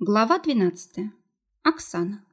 Глава 12. Оксана.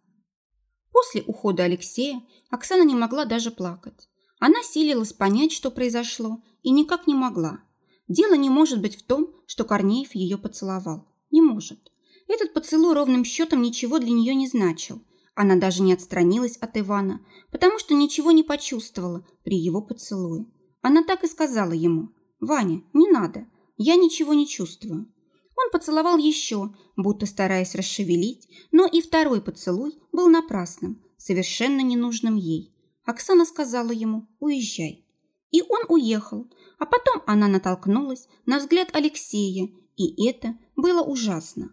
После ухода Алексея Оксана не могла даже плакать. Она силилась понять, что произошло, и никак не могла. Дело не может быть в том, что Корнеев ее поцеловал. Не может. Этот поцелуй ровным счетом ничего для нее не значил. Она даже не отстранилась от Ивана, потому что ничего не почувствовала при его поцелуе. Она так и сказала ему, «Ваня, не надо, я ничего не чувствую». Он поцеловал еще, будто стараясь расшевелить, но и второй поцелуй был напрасным, совершенно ненужным ей. Оксана сказала ему «Уезжай». И он уехал, а потом она натолкнулась на взгляд Алексея, и это было ужасно.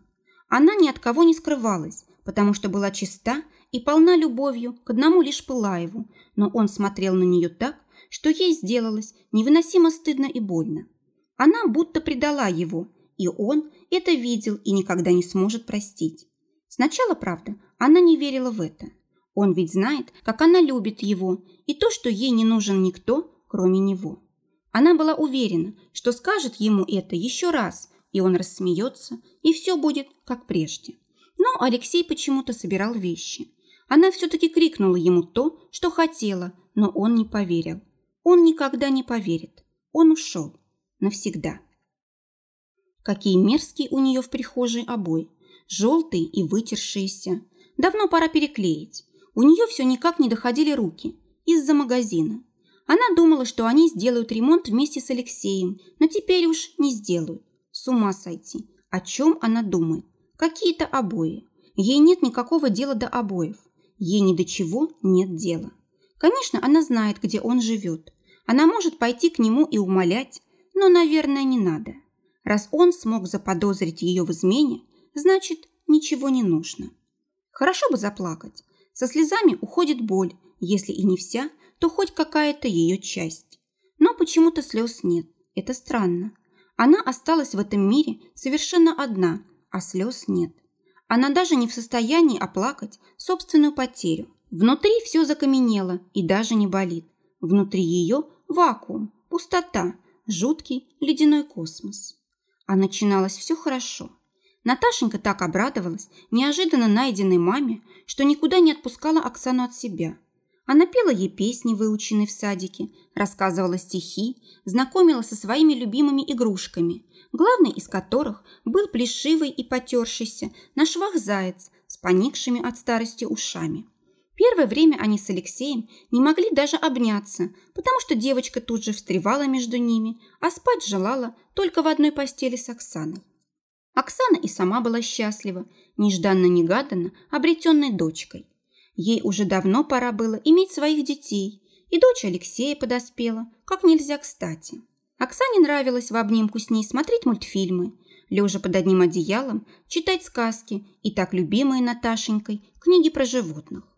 Она ни от кого не скрывалась, потому что была чиста и полна любовью к одному лишь Пылаеву, но он смотрел на нее так, что ей сделалось невыносимо стыдно и больно. Она будто предала его – и он это видел и никогда не сможет простить. Сначала, правда, она не верила в это. Он ведь знает, как она любит его, и то, что ей не нужен никто, кроме него. Она была уверена, что скажет ему это еще раз, и он рассмеется, и все будет как прежде. Но Алексей почему-то собирал вещи. Она все-таки крикнула ему то, что хотела, но он не поверил. Он никогда не поверит. Он ушел. Навсегда. Какие мерзкие у нее в прихожей обои. Желтые и вытершиеся. Давно пора переклеить. У нее все никак не доходили руки. Из-за магазина. Она думала, что они сделают ремонт вместе с Алексеем, но теперь уж не сделают. С ума сойти. О чем она думает? Какие-то обои. Ей нет никакого дела до обоев. Ей ни до чего нет дела. Конечно, она знает, где он живет. Она может пойти к нему и умолять, но, наверное, не надо. Раз он смог заподозрить ее в измене, значит, ничего не нужно. Хорошо бы заплакать. Со слезами уходит боль, если и не вся, то хоть какая-то ее часть. Но почему-то слез нет. Это странно. Она осталась в этом мире совершенно одна, а слез нет. Она даже не в состоянии оплакать собственную потерю. Внутри все закаменело и даже не болит. Внутри ее вакуум, пустота, жуткий ледяной космос. А начиналось все хорошо. Наташенька так обрадовалась неожиданно найденной маме, что никуда не отпускала Оксану от себя. Она пела ей песни, выученные в садике, рассказывала стихи, знакомила со своими любимыми игрушками, главный из которых был плешивый и потершийся на швах заяц с поникшими от старости ушами. Первое время они с Алексеем не могли даже обняться, потому что девочка тут же встревала между ними, а спать желала только в одной постели с Оксаной. Оксана и сама была счастлива, нежданно-негаданно обретенной дочкой. Ей уже давно пора было иметь своих детей, и дочь Алексея подоспела, как нельзя кстати. Оксане нравилось в обнимку с ней смотреть мультфильмы, лежа под одним одеялом, читать сказки и так любимые Наташенькой книги про животных.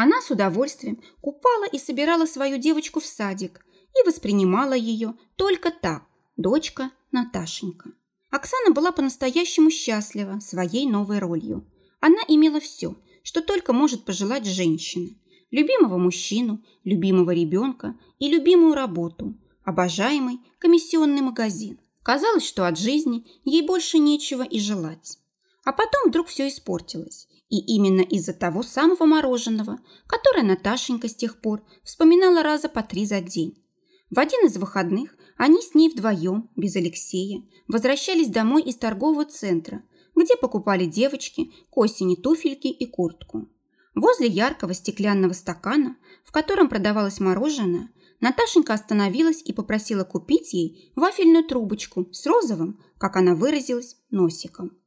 Она с удовольствием купала и собирала свою девочку в садик и воспринимала ее только так, дочка Наташенька. Оксана была по-настоящему счастлива своей новой ролью. Она имела все, что только может пожелать женщина. Любимого мужчину, любимого ребенка и любимую работу, обожаемый комиссионный магазин. Казалось, что от жизни ей больше нечего и желать. А потом вдруг все испортилось. И именно из-за того самого мороженого, которое Наташенька с тех пор вспоминала раза по три за день. В один из выходных они с ней вдвоем, без Алексея, возвращались домой из торгового центра, где покупали девочки к осени туфельки и куртку. Возле яркого стеклянного стакана, в котором продавалось мороженое, Наташенька остановилась и попросила купить ей вафельную трубочку с розовым, как она выразилась, носиком.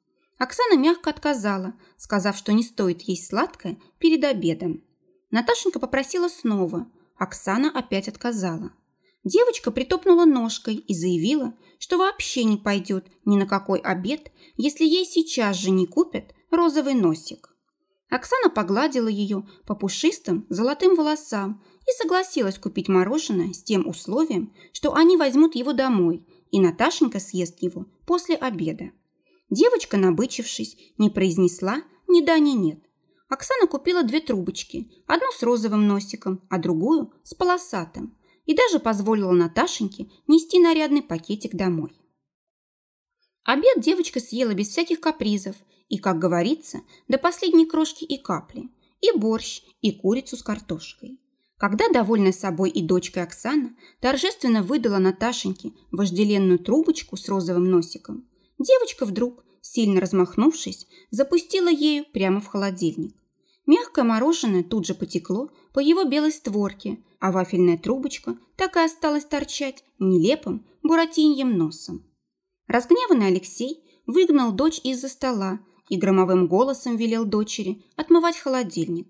Оксана мягко отказала, сказав, что не стоит есть сладкое перед обедом. Наташенька попросила снова. Оксана опять отказала. Девочка притопнула ножкой и заявила, что вообще не пойдет ни на какой обед, если ей сейчас же не купят розовый носик. Оксана погладила ее по пушистым золотым волосам и согласилась купить мороженое с тем условием, что они возьмут его домой, и Наташенька съест его после обеда. Девочка, набычившись, не произнесла ни да, ни нет. Оксана купила две трубочки, одну с розовым носиком, а другую с полосатым, и даже позволила Наташеньке нести нарядный пакетик домой. Обед девочка съела без всяких капризов И, как говорится, до последней крошки и капли. И борщ, и курицу с картошкой. Когда, довольная собой и дочкой Оксана, торжественно выдала Наташеньке вожделенную трубочку с розовым носиком, девочка вдруг, сильно размахнувшись, запустила ею прямо в холодильник. Мягкое мороженое тут же потекло по его белой створке, а вафельная трубочка так и осталась торчать нелепым буратиньем носом. Разгневанный Алексей выгнал дочь из-за стола и громовым голосом велел дочери отмывать холодильник.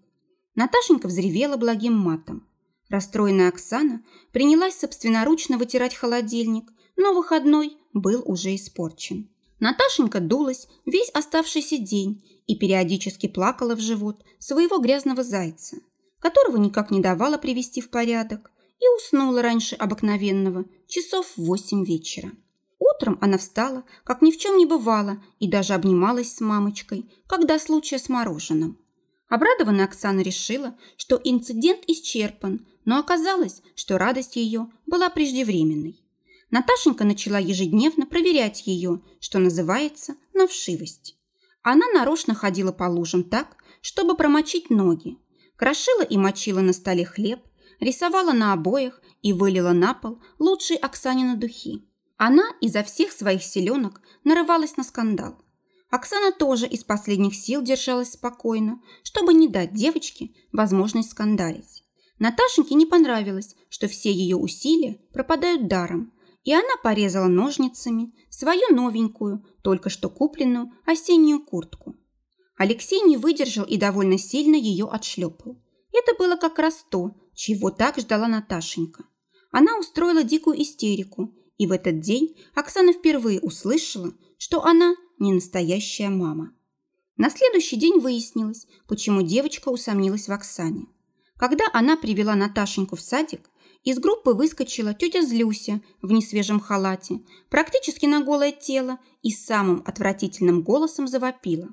Наташенька взревела благим матом. Расстроенная Оксана принялась собственноручно вытирать холодильник, но выходной был уже испорчен. Наташенька дулась весь оставшийся день и периодически плакала в живот своего грязного зайца, которого никак не давала привести в порядок, и уснула раньше обыкновенного, часов в восемь вечера. Утром она встала, как ни в чем не бывало, и даже обнималась с мамочкой, когда случая с мороженым. Обрадованная Оксана решила, что инцидент исчерпан, но оказалось, что радость ее была преждевременной. Наташенька начала ежедневно проверять ее, что называется, на вшивость. Она нарочно ходила по лужам так, чтобы промочить ноги, крошила и мочила на столе хлеб, рисовала на обоях и вылила на пол лучшие Оксанины духи. Она изо всех своих селенок нарывалась на скандал. Оксана тоже из последних сил держалась спокойно, чтобы не дать девочке возможность скандалить. Наташеньке не понравилось, что все ее усилия пропадают даром, и она порезала ножницами свою новенькую, только что купленную осеннюю куртку. Алексей не выдержал и довольно сильно ее отшлепал. Это было как раз то, чего так ждала Наташенька. Она устроила дикую истерику, и в этот день Оксана впервые услышала, что она не настоящая мама. На следующий день выяснилось, почему девочка усомнилась в Оксане. Когда она привела Наташеньку в садик, из группы выскочила тетя Злюся в несвежем халате, практически на голое тело, и самым отвратительным голосом завопила.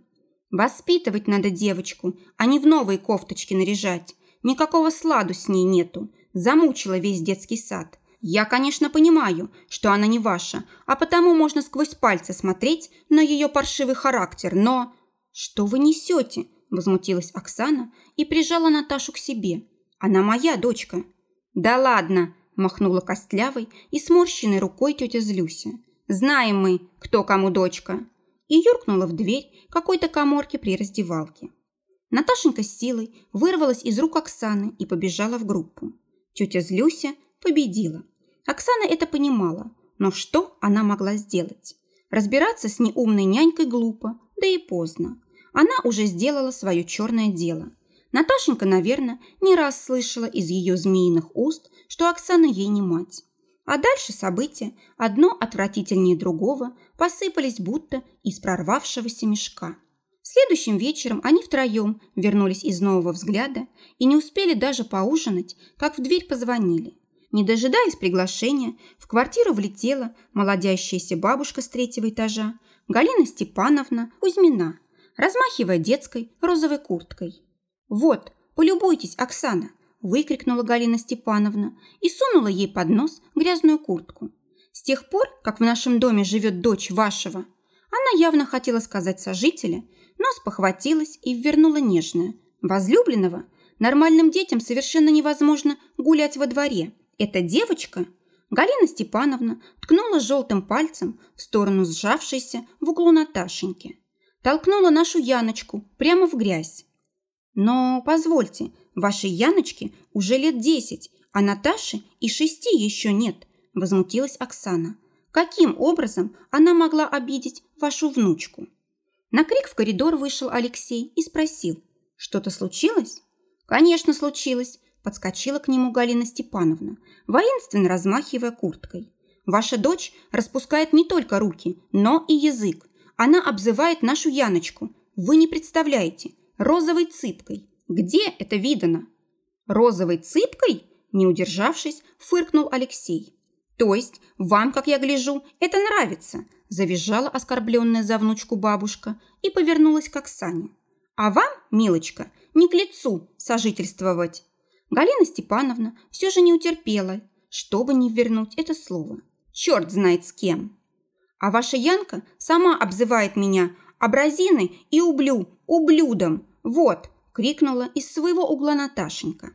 «Воспитывать надо девочку, а не в новые кофточки наряжать. Никакого сладу с ней нету. Замучила весь детский сад. Я, конечно, понимаю, что она не ваша, а потому можно сквозь пальцы смотреть на ее паршивый характер, но... Что вы несете? Возмутилась Оксана и прижала Наташу к себе. Она моя дочка. Да ладно, махнула костлявой и сморщенной рукой тетя Злюся. Знаем мы, кто кому дочка. И юркнула в дверь какой-то коморки при раздевалке. Наташенька с силой вырвалась из рук Оксаны и побежала в группу. Тетя Злюся победила. Оксана это понимала, но что она могла сделать? Разбираться с неумной нянькой глупо, да и поздно. Она уже сделала свое черное дело. Наташенька, наверное, не раз слышала из ее змеиных уст, что Оксана ей не мать. А дальше события, одно отвратительнее другого, посыпались будто из прорвавшегося мешка. Следующим вечером они втроем вернулись из нового взгляда и не успели даже поужинать, как в дверь позвонили. Не дожидаясь приглашения, в квартиру влетела молодящаяся бабушка с третьего этажа Галина Степановна Кузьмина, размахивая детской розовой курткой. «Вот, полюбуйтесь, Оксана!» – выкрикнула Галина Степановна и сунула ей под нос грязную куртку. «С тех пор, как в нашем доме живет дочь вашего...» Она явно хотела сказать сожителя, но спохватилась и вернула нежное. Возлюбленного нормальным детям совершенно невозможно гулять во дворе – эта девочка, Галина Степановна, ткнула желтым пальцем в сторону сжавшейся в углу Наташеньки. Толкнула нашу Яночку прямо в грязь. Но, позвольте, вашей Яночке уже лет десять, а Наташе и шести еще нет, возмутилась Оксана. Каким образом она могла обидеть вашу внучку? На крик в коридор вышел Алексей и спросил, что-то случилось? Конечно, случилось, подскочила к нему Галина Степановна, воинственно размахивая курткой. «Ваша дочь распускает не только руки, но и язык. Она обзывает нашу Яночку. Вы не представляете. Розовой цыпкой. Где это видано?» «Розовой цыпкой?» Не удержавшись, фыркнул Алексей. «То есть вам, как я гляжу, это нравится?» Завизжала оскорбленная за внучку бабушка и повернулась к Оксане. «А вам, милочка, не к лицу сожительствовать. Галина Степановна все же не утерпела, чтобы не вернуть это слово. Черт знает с кем. А ваша Янка сама обзывает меня абразины и ублю, ублюдом. Вот!» – крикнула из своего угла Наташенька.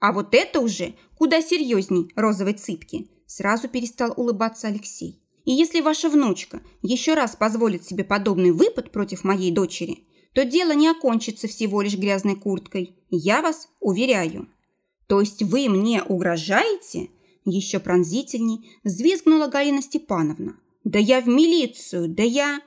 «А вот это уже куда серьезней розовой цыпки!» – сразу перестал улыбаться Алексей. «И если ваша внучка еще раз позволит себе подобный выпад против моей дочери, то дело не окончится всего лишь грязной курткой. Я вас уверяю». «То есть вы мне угрожаете?» Еще пронзительней взвизгнула Галина Степановна. «Да я в милицию, да я...»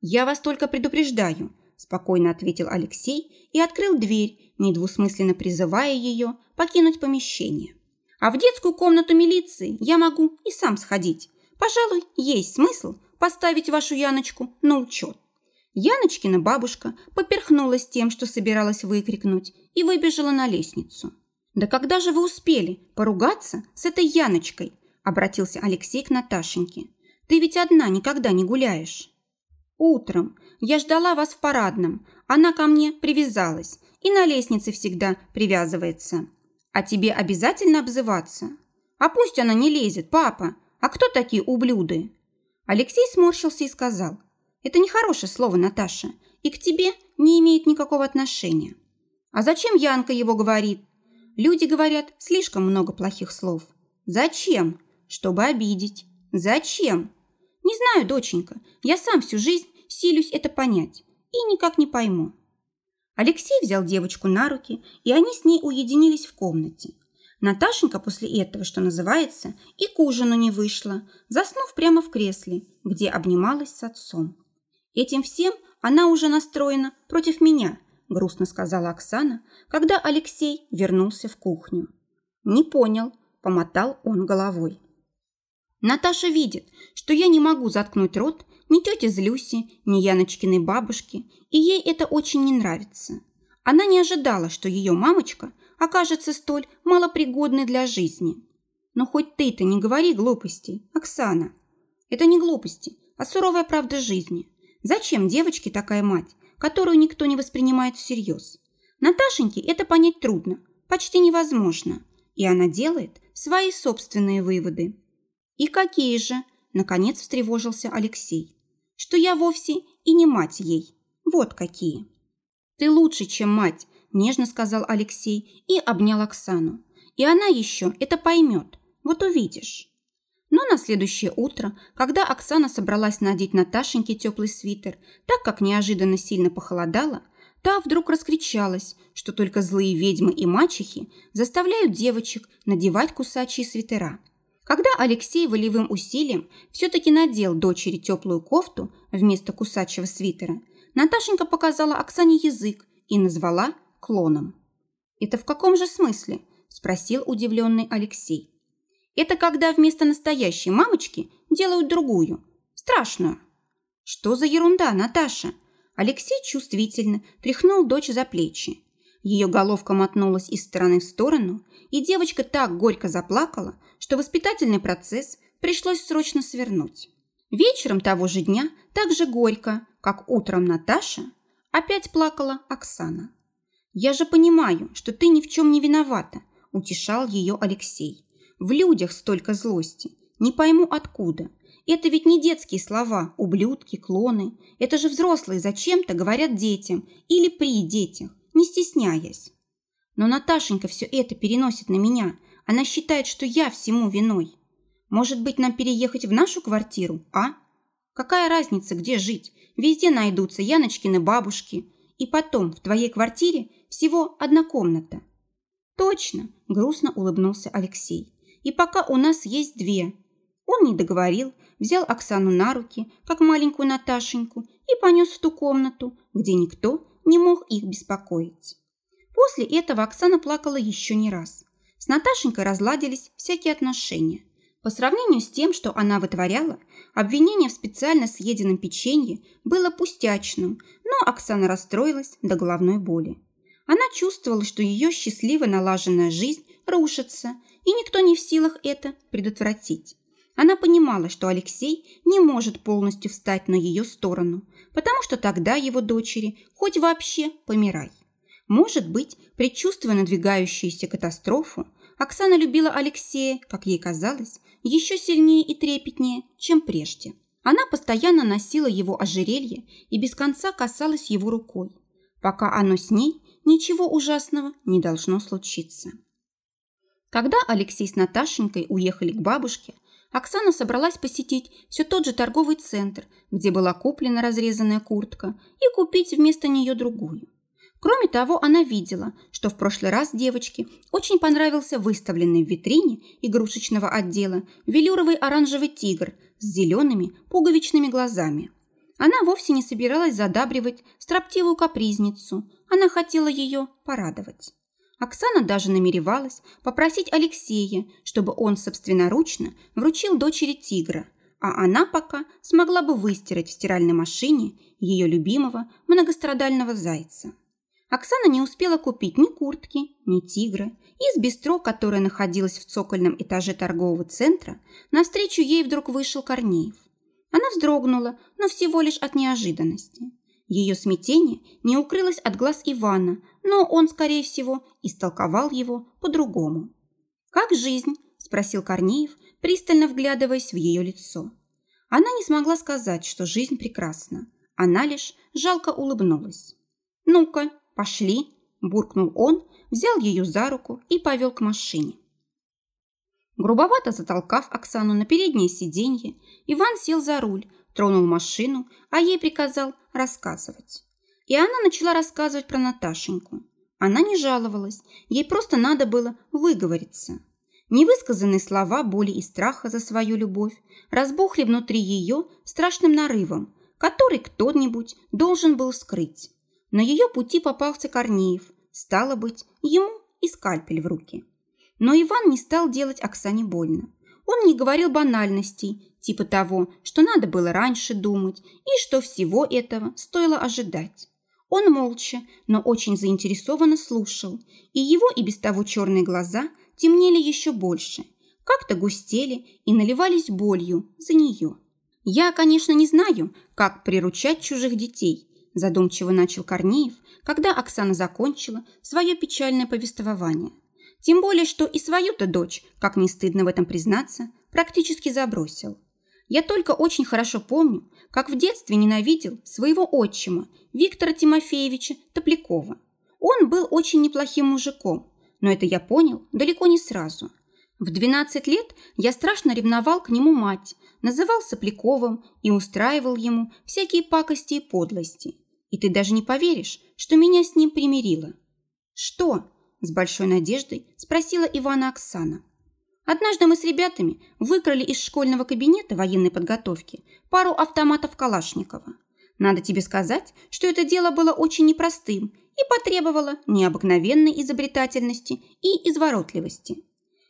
«Я вас только предупреждаю», – спокойно ответил Алексей и открыл дверь, недвусмысленно призывая ее покинуть помещение. «А в детскую комнату милиции я могу и сам сходить. Пожалуй, есть смысл поставить вашу Яночку на учет». Яночкина бабушка поперхнулась тем, что собиралась выкрикнуть, и выбежала на лестницу. «Да когда же вы успели поругаться с этой Яночкой?» – обратился Алексей к Наташеньке. «Ты ведь одна никогда не гуляешь». «Утром. Я ждала вас в парадном. Она ко мне привязалась и на лестнице всегда привязывается. А тебе обязательно обзываться? А пусть она не лезет, папа. А кто такие ублюды?» Алексей сморщился и сказал. «Это нехорошее слово, Наташа, и к тебе не имеет никакого отношения». «А зачем Янка его говорит?» Люди говорят слишком много плохих слов. Зачем? Чтобы обидеть. Зачем? Не знаю, доченька. Я сам всю жизнь силюсь это понять. И никак не пойму. Алексей взял девочку на руки, и они с ней уединились в комнате. Наташенька после этого, что называется, и к ужину не вышла, заснув прямо в кресле, где обнималась с отцом. Этим всем она уже настроена против меня – грустно сказала Оксана, когда Алексей вернулся в кухню. Не понял, помотал он головой. Наташа видит, что я не могу заткнуть рот ни тете Злюси, ни Яночкиной бабушки, и ей это очень не нравится. Она не ожидала, что ее мамочка окажется столь малопригодной для жизни. Но хоть ты-то не говори глупостей, Оксана. Это не глупости, а суровая правда жизни. Зачем девочке такая мать, которую никто не воспринимает всерьез. Наташеньке это понять трудно, почти невозможно, и она делает свои собственные выводы. «И какие же?» – наконец встревожился Алексей. «Что я вовсе и не мать ей. Вот какие». «Ты лучше, чем мать», – нежно сказал Алексей и обнял Оксану. «И она еще это поймет. Вот увидишь». Но на следующее утро, когда Оксана собралась надеть Наташеньке теплый свитер, так как неожиданно сильно похолодало, та вдруг раскричалась, что только злые ведьмы и мачехи заставляют девочек надевать кусачие свитера. Когда Алексей волевым усилием все-таки надел дочери теплую кофту вместо кусачего свитера, Наташенька показала Оксане язык и назвала клоном. «Это в каком же смысле?» – спросил удивленный Алексей. Это когда вместо настоящей мамочки делают другую. Страшную. Что за ерунда, Наташа? Алексей чувствительно тряхнул дочь за плечи. Ее головка мотнулась из стороны в сторону, и девочка так горько заплакала, что воспитательный процесс пришлось срочно свернуть. Вечером того же дня, так же горько, как утром Наташа, опять плакала Оксана. «Я же понимаю, что ты ни в чем не виновата», – утешал ее Алексей. В людях столько злости. Не пойму откуда. Это ведь не детские слова, ублюдки, клоны. Это же взрослые зачем-то говорят детям или при детях, не стесняясь. Но Наташенька все это переносит на меня. Она считает, что я всему виной. Может быть, нам переехать в нашу квартиру, а? Какая разница, где жить? Везде найдутся Яночкины бабушки. И потом, в твоей квартире всего одна комната. Точно, грустно улыбнулся Алексей. И пока у нас есть две. Он не договорил, взял Оксану на руки, как маленькую Наташеньку, и понес в ту комнату, где никто не мог их беспокоить. После этого Оксана плакала еще не раз. С Наташенькой разладились всякие отношения. По сравнению с тем, что она вытворяла, обвинение в специально съеденном печенье было пустячным, но Оксана расстроилась до головной боли. Она чувствовала, что ее счастливо налаженная жизнь рушится, и никто не в силах это предотвратить. Она понимала, что Алексей не может полностью встать на ее сторону, потому что тогда его дочери хоть вообще помирай. Может быть, предчувствуя надвигающуюся катастрофу, Оксана любила Алексея, как ей казалось, еще сильнее и трепетнее, чем прежде. Она постоянно носила его ожерелье и без конца касалась его рукой. Пока оно с ней, ничего ужасного не должно случиться. Когда Алексей с Наташенькой уехали к бабушке, Оксана собралась посетить все тот же торговый центр, где была куплена разрезанная куртка, и купить вместо нее другую. Кроме того, она видела, что в прошлый раз девочке очень понравился выставленный в витрине игрушечного отдела велюровый оранжевый тигр с зелеными пуговичными глазами. Она вовсе не собиралась задабривать строптивую капризницу, она хотела ее порадовать. Оксана даже намеревалась попросить Алексея, чтобы он собственноручно вручил дочери тигра, а она пока смогла бы выстирать в стиральной машине ее любимого многострадального зайца. Оксана не успела купить ни куртки, ни тигра. Из бистро, которое находилось в цокольном этаже торгового центра, навстречу ей вдруг вышел Корнеев. Она вздрогнула, но всего лишь от неожиданности. Ее смятение не укрылось от глаз Ивана, но он, скорее всего, истолковал его по-другому. «Как жизнь?» – спросил Корнеев, пристально вглядываясь в ее лицо. Она не смогла сказать, что жизнь прекрасна. Она лишь жалко улыбнулась. «Ну-ка, «Пошли!» – буркнул он, взял ее за руку и повел к машине. Грубовато затолкав Оксану на переднее сиденье, Иван сел за руль, тронул машину, а ей приказал рассказывать. И она начала рассказывать про Наташеньку. Она не жаловалась, ей просто надо было выговориться. Невысказанные слова боли и страха за свою любовь разбухли внутри ее страшным нарывом, который кто-нибудь должен был скрыть. На ее пути попался Корнеев. Стало быть, ему и скальпель в руки. Но Иван не стал делать Оксане больно. Он не говорил банальностей, типа того, что надо было раньше думать и что всего этого стоило ожидать. Он молча, но очень заинтересованно слушал, и его и без того черные глаза темнели еще больше, как-то густели и наливались болью за нее. Я, конечно, не знаю, как приручать чужих детей, задумчиво начал Корнеев, когда Оксана закончила свое печальное повествование. Тем более, что и свою-то дочь, как не стыдно в этом признаться, практически забросил. Я только очень хорошо помню, как в детстве ненавидел своего отчима Виктора Тимофеевича Топлякова. Он был очень неплохим мужиком, но это я понял далеко не сразу. В 12 лет я страшно ревновал к нему мать, называл Сопляковым и устраивал ему всякие пакости и подлости. И ты даже не поверишь, что меня с ним примирило. Что? С большой надеждой спросила Ивана Оксана. Однажды мы с ребятами выкрали из школьного кабинета военной подготовки пару автоматов Калашникова. Надо тебе сказать, что это дело было очень непростым и потребовало необыкновенной изобретательности и изворотливости.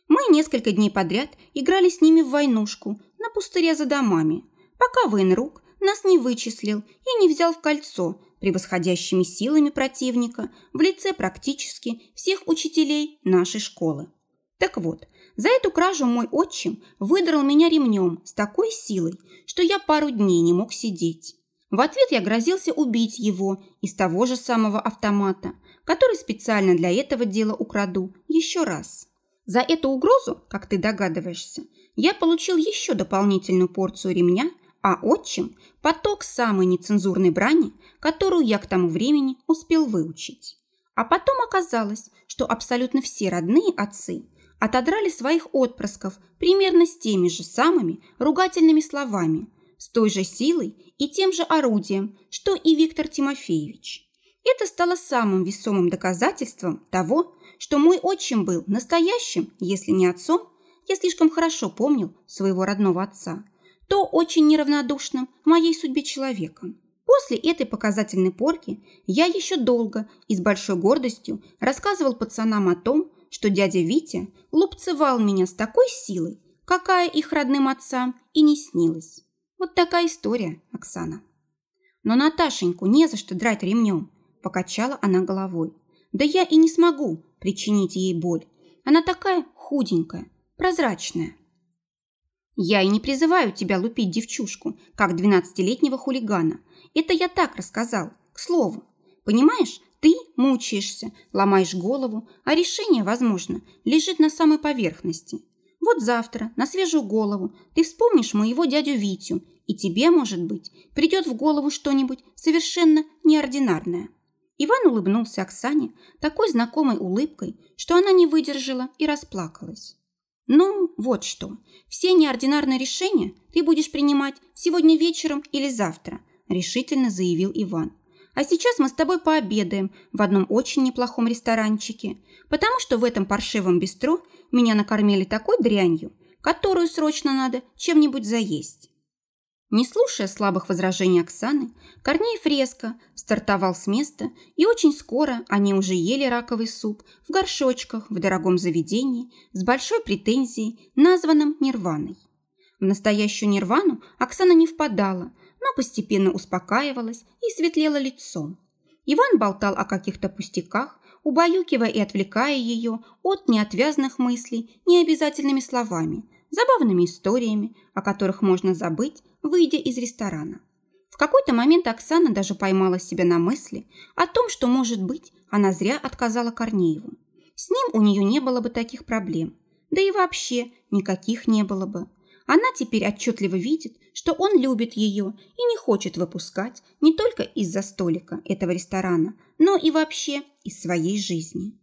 Мы несколько дней подряд играли с ними в войнушку на пустыре за домами, пока военрук нас не вычислил и не взял в кольцо превосходящими силами противника в лице практически всех учителей нашей школы. Так вот, за эту кражу мой отчим выдрал меня ремнем с такой силой, что я пару дней не мог сидеть. В ответ я грозился убить его из того же самого автомата, который специально для этого дела украду еще раз. За эту угрозу, как ты догадываешься, я получил еще дополнительную порцию ремня а отчим – поток самой нецензурной брани, которую я к тому времени успел выучить. А потом оказалось, что абсолютно все родные отцы отодрали своих отпрысков примерно с теми же самыми ругательными словами, с той же силой и тем же орудием, что и Виктор Тимофеевич. Это стало самым весомым доказательством того, что мой отчим был настоящим, если не отцом, я слишком хорошо помнил своего родного отца – то очень неравнодушным моей судьбе человеком. После этой показательной порки я еще долго и с большой гордостью рассказывал пацанам о том, что дядя Витя лупцевал меня с такой силой, какая их родным отцам и не снилась. Вот такая история, Оксана. Но Наташеньку не за что драть ремнем, покачала она головой. Да я и не смогу причинить ей боль. Она такая худенькая, прозрачная. Я и не призываю тебя лупить девчушку, как двенадцатилетнего хулигана. Это я так рассказал, к слову. Понимаешь, ты мучаешься, ломаешь голову, а решение, возможно, лежит на самой поверхности. Вот завтра, на свежую голову, ты вспомнишь моего дядю Витю И тебе, может быть, придет в голову что-нибудь совершенно неординарное. Иван улыбнулся Оксане такой знакомой улыбкой, что она не выдержала и расплакалась. «Ну, вот что. Все неординарные решения ты будешь принимать сегодня вечером или завтра», решительно заявил Иван. «А сейчас мы с тобой пообедаем в одном очень неплохом ресторанчике, потому что в этом паршивом бистро меня накормили такой дрянью, которую срочно надо чем-нибудь заесть». Не слушая слабых возражений Оксаны, Корнеев резко стартовал с места, и очень скоро они уже ели раковый суп в горшочках в дорогом заведении с большой претензией, названным «Нирваной». В настоящую нирвану Оксана не впадала, но постепенно успокаивалась и светлела лицом. Иван болтал о каких-то пустяках, убаюкивая и отвлекая ее от неотвязных мыслей необязательными словами, забавными историями, о которых можно забыть, выйдя из ресторана. В какой-то момент Оксана даже поймала себя на мысли о том, что, может быть, она зря отказала Корнееву. С ним у нее не было бы таких проблем. Да и вообще никаких не было бы. Она теперь отчетливо видит, что он любит ее и не хочет выпускать не только из-за столика этого ресторана, но и вообще из своей жизни.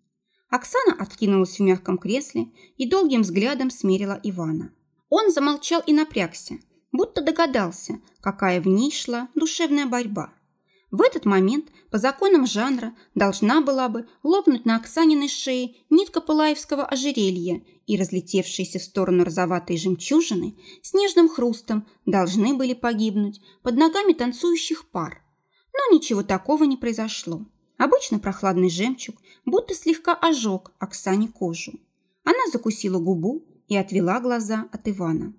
Оксана откинулась в мягком кресле и долгим взглядом смерила Ивана. Он замолчал и напрягся, будто догадался, какая в ней шла душевная борьба. В этот момент по законам жанра должна была бы лопнуть на Оксаниной шее нитка пылаевского ожерелья, и разлетевшиеся в сторону розоватые жемчужины с нежным хрустом должны были погибнуть под ногами танцующих пар. Но ничего такого не произошло. Обычно прохладный жемчуг будто слегка ожег Оксане кожу. Она закусила губу и отвела глаза от Ивана.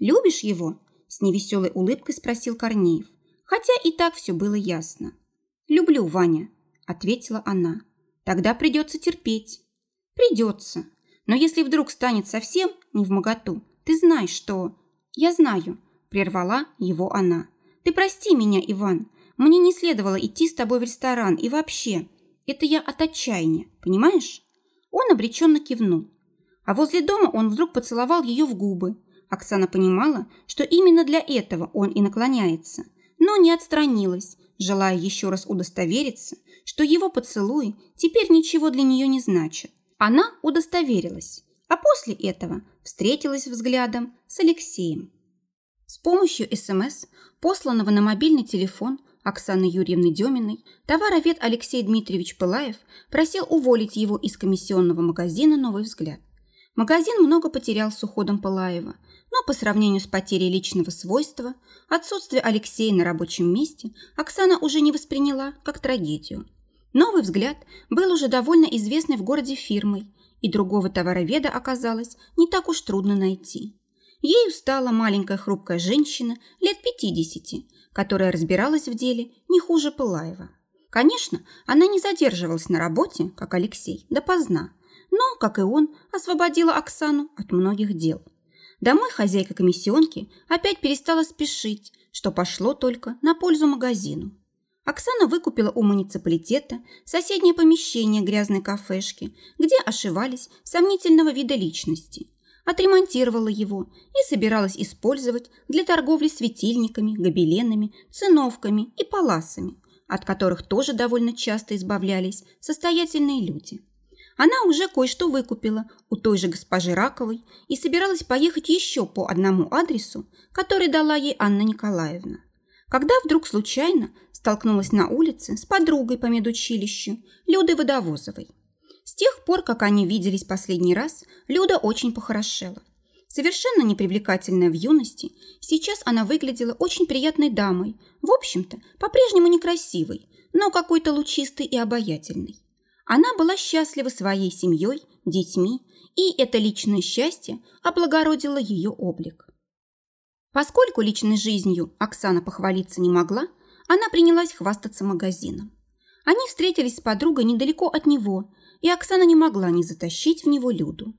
«Любишь его?» – с невеселой улыбкой спросил Корнеев, хотя и так все было ясно. «Люблю, Ваня», – ответила она. «Тогда придется терпеть». «Придется. Но если вдруг станет совсем не в моготу, ты знаешь, что...» «Я знаю», – прервала его она. «Ты прости меня, Иван. Мне не следовало идти с тобой в ресторан. И вообще, это я от отчаяния, понимаешь?» Он обреченно кивнул. А возле дома он вдруг поцеловал ее в губы, Оксана понимала, что именно для этого он и наклоняется, но не отстранилась, желая еще раз удостовериться, что его поцелуи теперь ничего для нее не значат. Она удостоверилась, а после этого встретилась взглядом с Алексеем. С помощью СМС, посланного на мобильный телефон Оксаны Юрьевны Деминой, товаровед Алексей Дмитриевич Пылаев просил уволить его из комиссионного магазина «Новый взгляд». Магазин много потерял с уходом Пылаева – но по сравнению с потерей личного свойства, отсутствие Алексея на рабочем месте Оксана уже не восприняла как трагедию. Новый взгляд был уже довольно известной в городе фирмой, и другого товароведа оказалось не так уж трудно найти. Ею стала маленькая хрупкая женщина лет 50, которая разбиралась в деле не хуже Пылаева. Конечно, она не задерживалась на работе, как Алексей, допоздна, но, как и он, освободила Оксану от многих дел – Домой хозяйка комиссионки опять перестала спешить, что пошло только на пользу магазину. Оксана выкупила у муниципалитета соседнее помещение грязной кафешки, где ошивались сомнительного вида личности. Отремонтировала его и собиралась использовать для торговли светильниками, гобеленами, циновками и паласами, от которых тоже довольно часто избавлялись состоятельные люди. Она уже кое-что выкупила у той же госпожи Раковой и собиралась поехать еще по одному адресу, который дала ей Анна Николаевна. Когда вдруг случайно столкнулась на улице с подругой по медучилищу Людой Водовозовой. С тех пор, как они виделись последний раз, Люда очень похорошела. Совершенно непривлекательная в юности, сейчас она выглядела очень приятной дамой, в общем-то, по-прежнему некрасивой, но какой-то лучистой и обаятельной. Она была счастлива своей семьей, детьми, и это личное счастье облагородило ее облик. Поскольку личной жизнью Оксана похвалиться не могла, она принялась хвастаться магазином. Они встретились с подругой недалеко от него, и Оксана не могла не затащить в него Люду.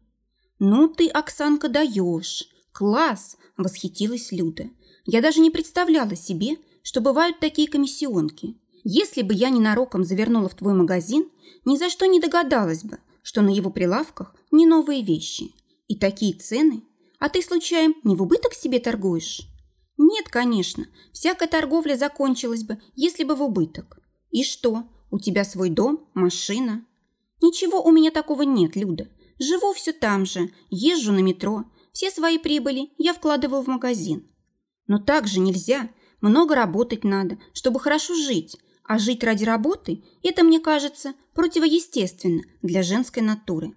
«Ну ты, Оксанка, даешь! Класс!» – восхитилась Люда. «Я даже не представляла себе, что бывают такие комиссионки. Если бы я ненароком завернула в твой магазин, ни за что не догадалась бы, что на его прилавках не новые вещи. И такие цены. А ты, случаем, не в убыток себе торгуешь? Нет, конечно, всякая торговля закончилась бы, если бы в убыток. И что, у тебя свой дом, машина? Ничего у меня такого нет, Люда. Живу все там же, езжу на метро. Все свои прибыли я вкладываю в магазин. Но так же нельзя. Много работать надо, чтобы хорошо жить. А жить ради работы – это, мне кажется, противоестественно для женской натуры.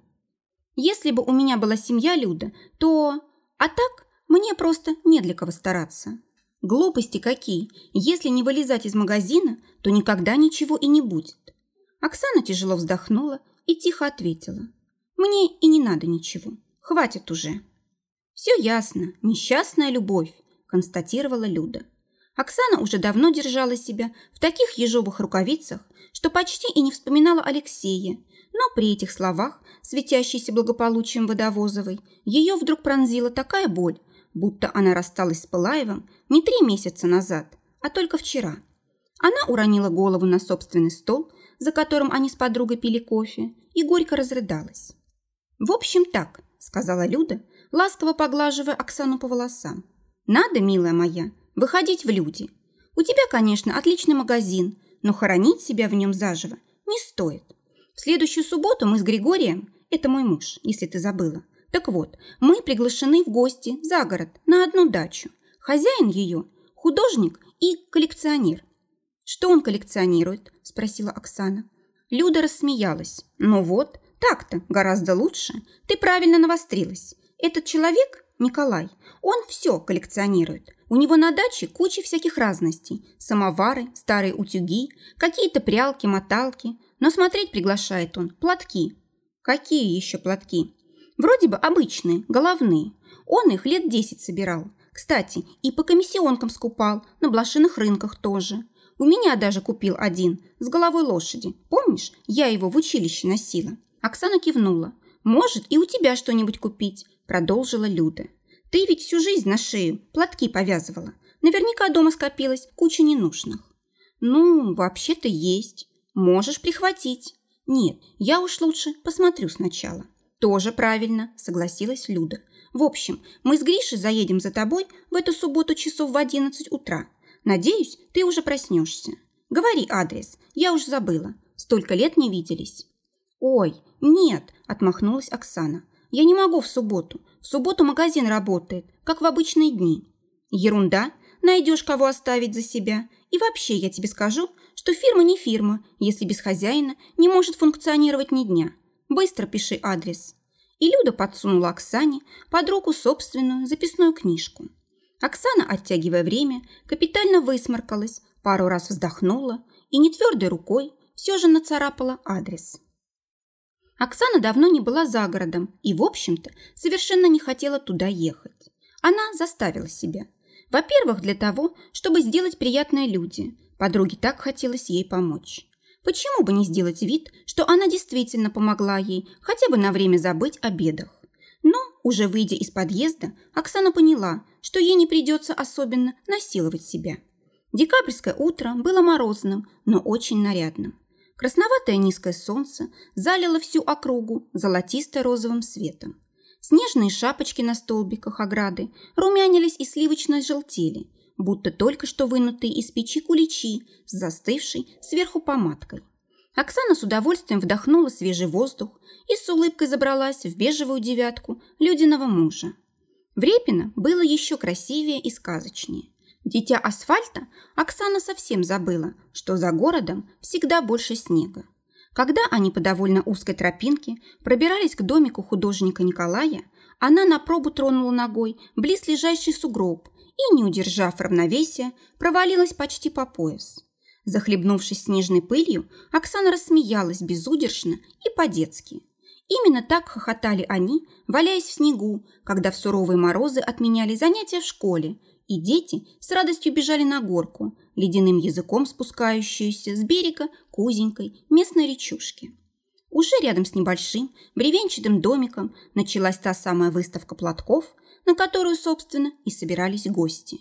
Если бы у меня была семья, Люда, то... А так мне просто не для кого стараться. Глупости какие. Если не вылезать из магазина, то никогда ничего и не будет. Оксана тяжело вздохнула и тихо ответила. Мне и не надо ничего. Хватит уже. Все ясно. Несчастная любовь, констатировала Люда. Оксана уже давно держала себя в таких ежовых рукавицах, что почти и не вспоминала Алексея, но при этих словах, светящейся благополучием Водовозовой, ее вдруг пронзила такая боль, будто она рассталась с Пылаевым не три месяца назад, а только вчера. Она уронила голову на собственный стол, за которым они с подругой пили кофе, и горько разрыдалась. «В общем, так», – сказала Люда, ласково поглаживая Оксану по волосам. «Надо, милая моя, выходить в люди. У тебя, конечно, отличный магазин, но хоронить себя в нем заживо не стоит. В следующую субботу мы с Григорием, это мой муж, если ты забыла, так вот, мы приглашены в гости за город на одну дачу. Хозяин ее – художник и коллекционер. «Что он коллекционирует?» – спросила Оксана. Люда рассмеялась. «Ну вот, так-то гораздо лучше. Ты правильно навострилась. Этот человек, Николай, он все коллекционирует. У него на даче куча всяких разностей. Самовары, старые утюги, какие-то прялки, моталки. Но смотреть приглашает он платки. Какие еще платки? Вроде бы обычные, головные. Он их лет десять собирал. Кстати, и по комиссионкам скупал, на блошиных рынках тоже. У меня даже купил один, с головой лошади. Помнишь, я его в училище носила? Оксана кивнула. «Может, и у тебя что-нибудь купить», – продолжила Люда. «Ты ведь всю жизнь на шею платки повязывала. Наверняка дома скопилась куча ненужных». «Ну, вообще-то есть. Можешь прихватить». «Нет, я уж лучше посмотрю сначала». «Тоже правильно», – согласилась Люда. «В общем, мы с Гришей заедем за тобой в эту субботу часов в одиннадцать утра. Надеюсь, ты уже проснешься. Говори адрес, я уж забыла. Столько лет не виделись». «Ой, нет», – отмахнулась Оксана. «Я не могу в субботу. В субботу магазин работает, как в обычные дни». «Ерунда. Найдешь, кого оставить за себя. И вообще, я тебе скажу, что фирма не фирма, если без хозяина не может функционировать ни дня. Быстро пиши адрес». И Люда подсунула Оксане под руку собственную записную книжку. Оксана, оттягивая время, капитально высморкалась, пару раз вздохнула и нетвердой рукой все же нацарапала адрес. Оксана давно не была за городом и, в общем-то, совершенно не хотела туда ехать. Она заставила себя. Во-первых, для того, чтобы сделать приятное люди. Подруге так хотелось ей помочь. Почему бы не сделать вид, что она действительно помогла ей хотя бы на время забыть о бедах? Но, уже выйдя из подъезда, Оксана поняла, что ей не придется особенно насиловать себя. Декабрьское утро было морозным, но очень нарядным. Красноватое низкое солнце залило всю округу золотисто-розовым светом. Снежные шапочки на столбиках ограды румянились и сливочно желтели, будто только что вынутые из печи куличи с застывшей сверху помадкой. Оксана с удовольствием вдохнула свежий воздух и с улыбкой забралась в бежевую девятку Людиного мужа. В Репино было еще красивее и сказочнее. Дитя асфальта, Оксана совсем забыла, что за городом всегда больше снега. Когда они по довольно узкой тропинке пробирались к домику художника Николая, она на пробу тронула ногой близлежащий сугроб и, не удержав равновесия, провалилась почти по пояс. Захлебнувшись снежной пылью, Оксана рассмеялась безудержно и по-детски. Именно так хохотали они, валяясь в снегу, когда в суровые морозы отменяли занятия в школе, и дети с радостью бежали на горку, ледяным языком спускающуюся с берега к узенькой местной речушке. Уже рядом с небольшим бревенчатым домиком началась та самая выставка платков, на которую, собственно, и собирались гости.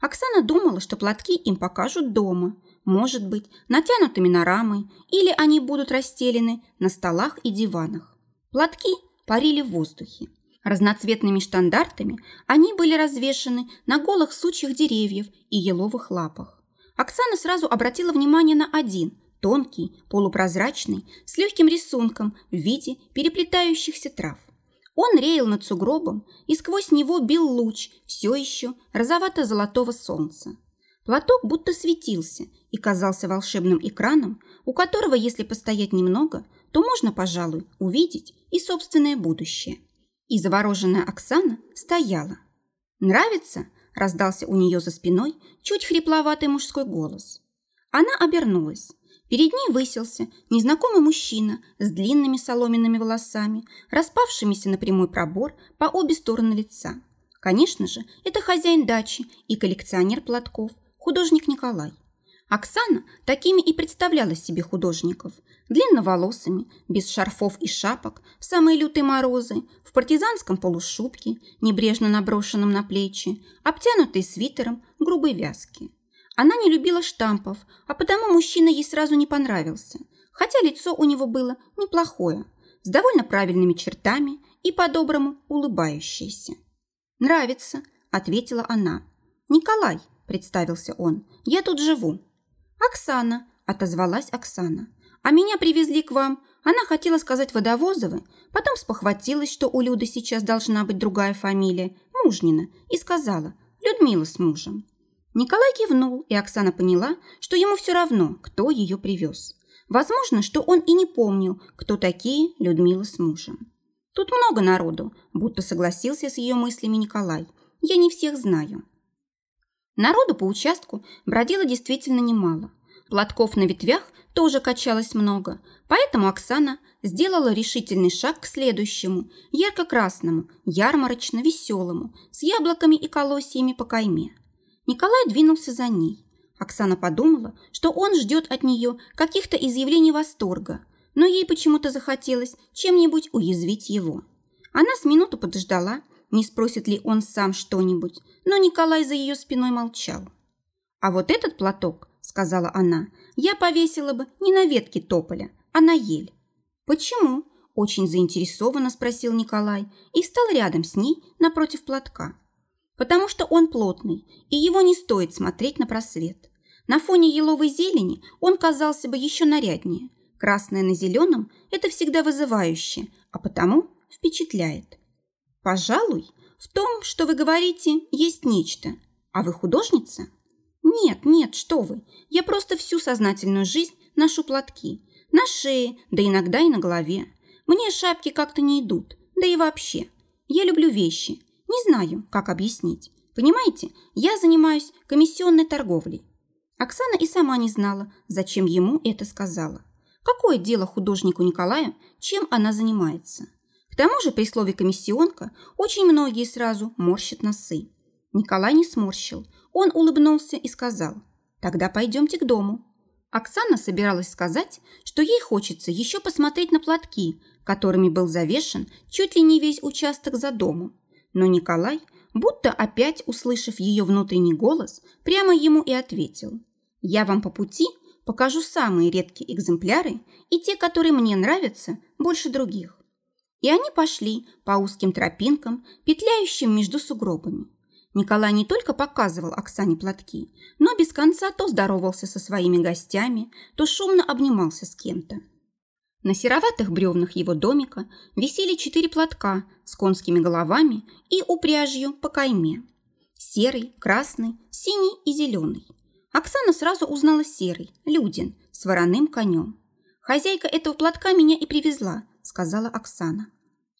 Оксана думала, что платки им покажут дома, может быть, натянутыми на рамы, или они будут расстелены на столах и диванах. Платки парили в воздухе. Разноцветными штандартами они были развешаны на голых сучьях деревьев и еловых лапах. Оксана сразу обратила внимание на один, тонкий, полупрозрачный, с легким рисунком в виде переплетающихся трав. Он реял над сугробом, и сквозь него бил луч все еще розовато-золотого солнца. Платок будто светился и казался волшебным экраном, у которого, если постоять немного, то можно, пожалуй, увидеть и собственное будущее. И завороженная Оксана стояла. «Нравится?» – раздался у нее за спиной чуть хрипловатый мужской голос. Она обернулась. Перед ней высился незнакомый мужчина с длинными соломенными волосами, распавшимися на прямой пробор по обе стороны лица. Конечно же, это хозяин дачи и коллекционер платков, художник Николай. Оксана такими и представляла себе художников. Длинноволосыми, без шарфов и шапок, в самые лютые морозы, в партизанском полушубке, небрежно наброшенном на плечи, обтянутые свитером грубой вязки. Она не любила штампов, а потому мужчина ей сразу не понравился, хотя лицо у него было неплохое, с довольно правильными чертами и по-доброму улыбающееся. «Нравится», – ответила она. «Николай», – представился он, – «я тут живу». «Оксана», – отозвалась Оксана. «А меня привезли к вам. Она хотела сказать Водовозовы, потом спохватилась, что у Люды сейчас должна быть другая фамилия, Мужнина, и сказала «Людмила с мужем». Николай кивнул, и Оксана поняла, что ему все равно, кто ее привез. Возможно, что он и не помнил, кто такие Людмила с мужем. Тут много народу, будто согласился с ее мыслями Николай. Я не всех знаю. Народу по участку бродило действительно немало. Платков на ветвях тоже качалось много, поэтому Оксана сделала решительный шаг к следующему, ярко-красному, ярмарочно-веселому, с яблоками и колосьями по кайме. Николай двинулся за ней. Оксана подумала, что он ждет от нее каких-то изъявлений восторга, но ей почему-то захотелось чем-нибудь уязвить его. Она с минуту подождала, не спросит ли он сам что-нибудь, но Николай за ее спиной молчал. «А вот этот платок, — сказала она, — я повесила бы не на ветке тополя, а на ель». «Почему?» – очень заинтересованно спросил Николай и встал рядом с ней напротив платка потому что он плотный, и его не стоит смотреть на просвет. На фоне еловой зелени он казался бы еще наряднее. Красное на зеленом – это всегда вызывающе, а потому впечатляет. Пожалуй, в том, что вы говорите, есть нечто. А вы художница? Нет, нет, что вы. Я просто всю сознательную жизнь ношу платки. На шее, да иногда и на голове. Мне шапки как-то не идут, да и вообще. Я люблю вещи – не знаю, как объяснить. Понимаете, я занимаюсь комиссионной торговлей. Оксана и сама не знала, зачем ему это сказала. Какое дело художнику Николая, чем она занимается? Тому же при слове «комиссионка» очень многие сразу морщат носы. Николай не сморщил. Он улыбнулся и сказал, «Тогда пойдемте к дому». Оксана собиралась сказать, что ей хочется еще посмотреть на платки, которыми был завешен чуть ли не весь участок за домом. Но Николай, будто опять услышав ее внутренний голос, прямо ему и ответил. «Я вам по пути покажу самые редкие экземпляры и те, которые мне нравятся больше других». И они пошли по узким тропинкам, петляющим между сугробами. Николай не только показывал Оксане платки, но без конца то здоровался со своими гостями, то шумно обнимался с кем-то. На сероватых бревнах его домика висели четыре платка с конскими головами и упряжью по кайме. Серый, красный, синий и зеленый. Оксана сразу узнала серый, Людин, с вороным конем. «Хозяйка этого платка меня и привезла», – сказала Оксана.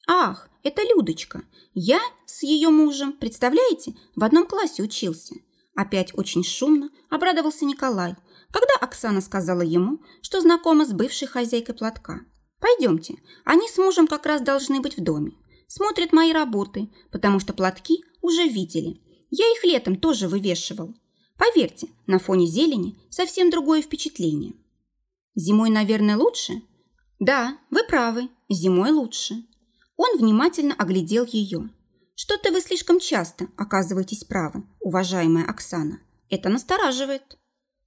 «Ах, это Людочка. Я с ее мужем, представляете, в одном классе учился». Опять очень шумно обрадовался Николай – когда Оксана сказала ему, что знакома с бывшей хозяйкой платка. «Пойдемте, они с мужем как раз должны быть в доме. Смотрят мои работы, потому что платки уже видели. Я их летом тоже вывешивал. Поверьте, на фоне зелени совсем другое впечатление. Зимой, наверное, лучше? Да, вы правы, зимой лучше. Он внимательно оглядел ее. Что-то вы слишком часто оказываетесь правы, уважаемая Оксана. Это настораживает.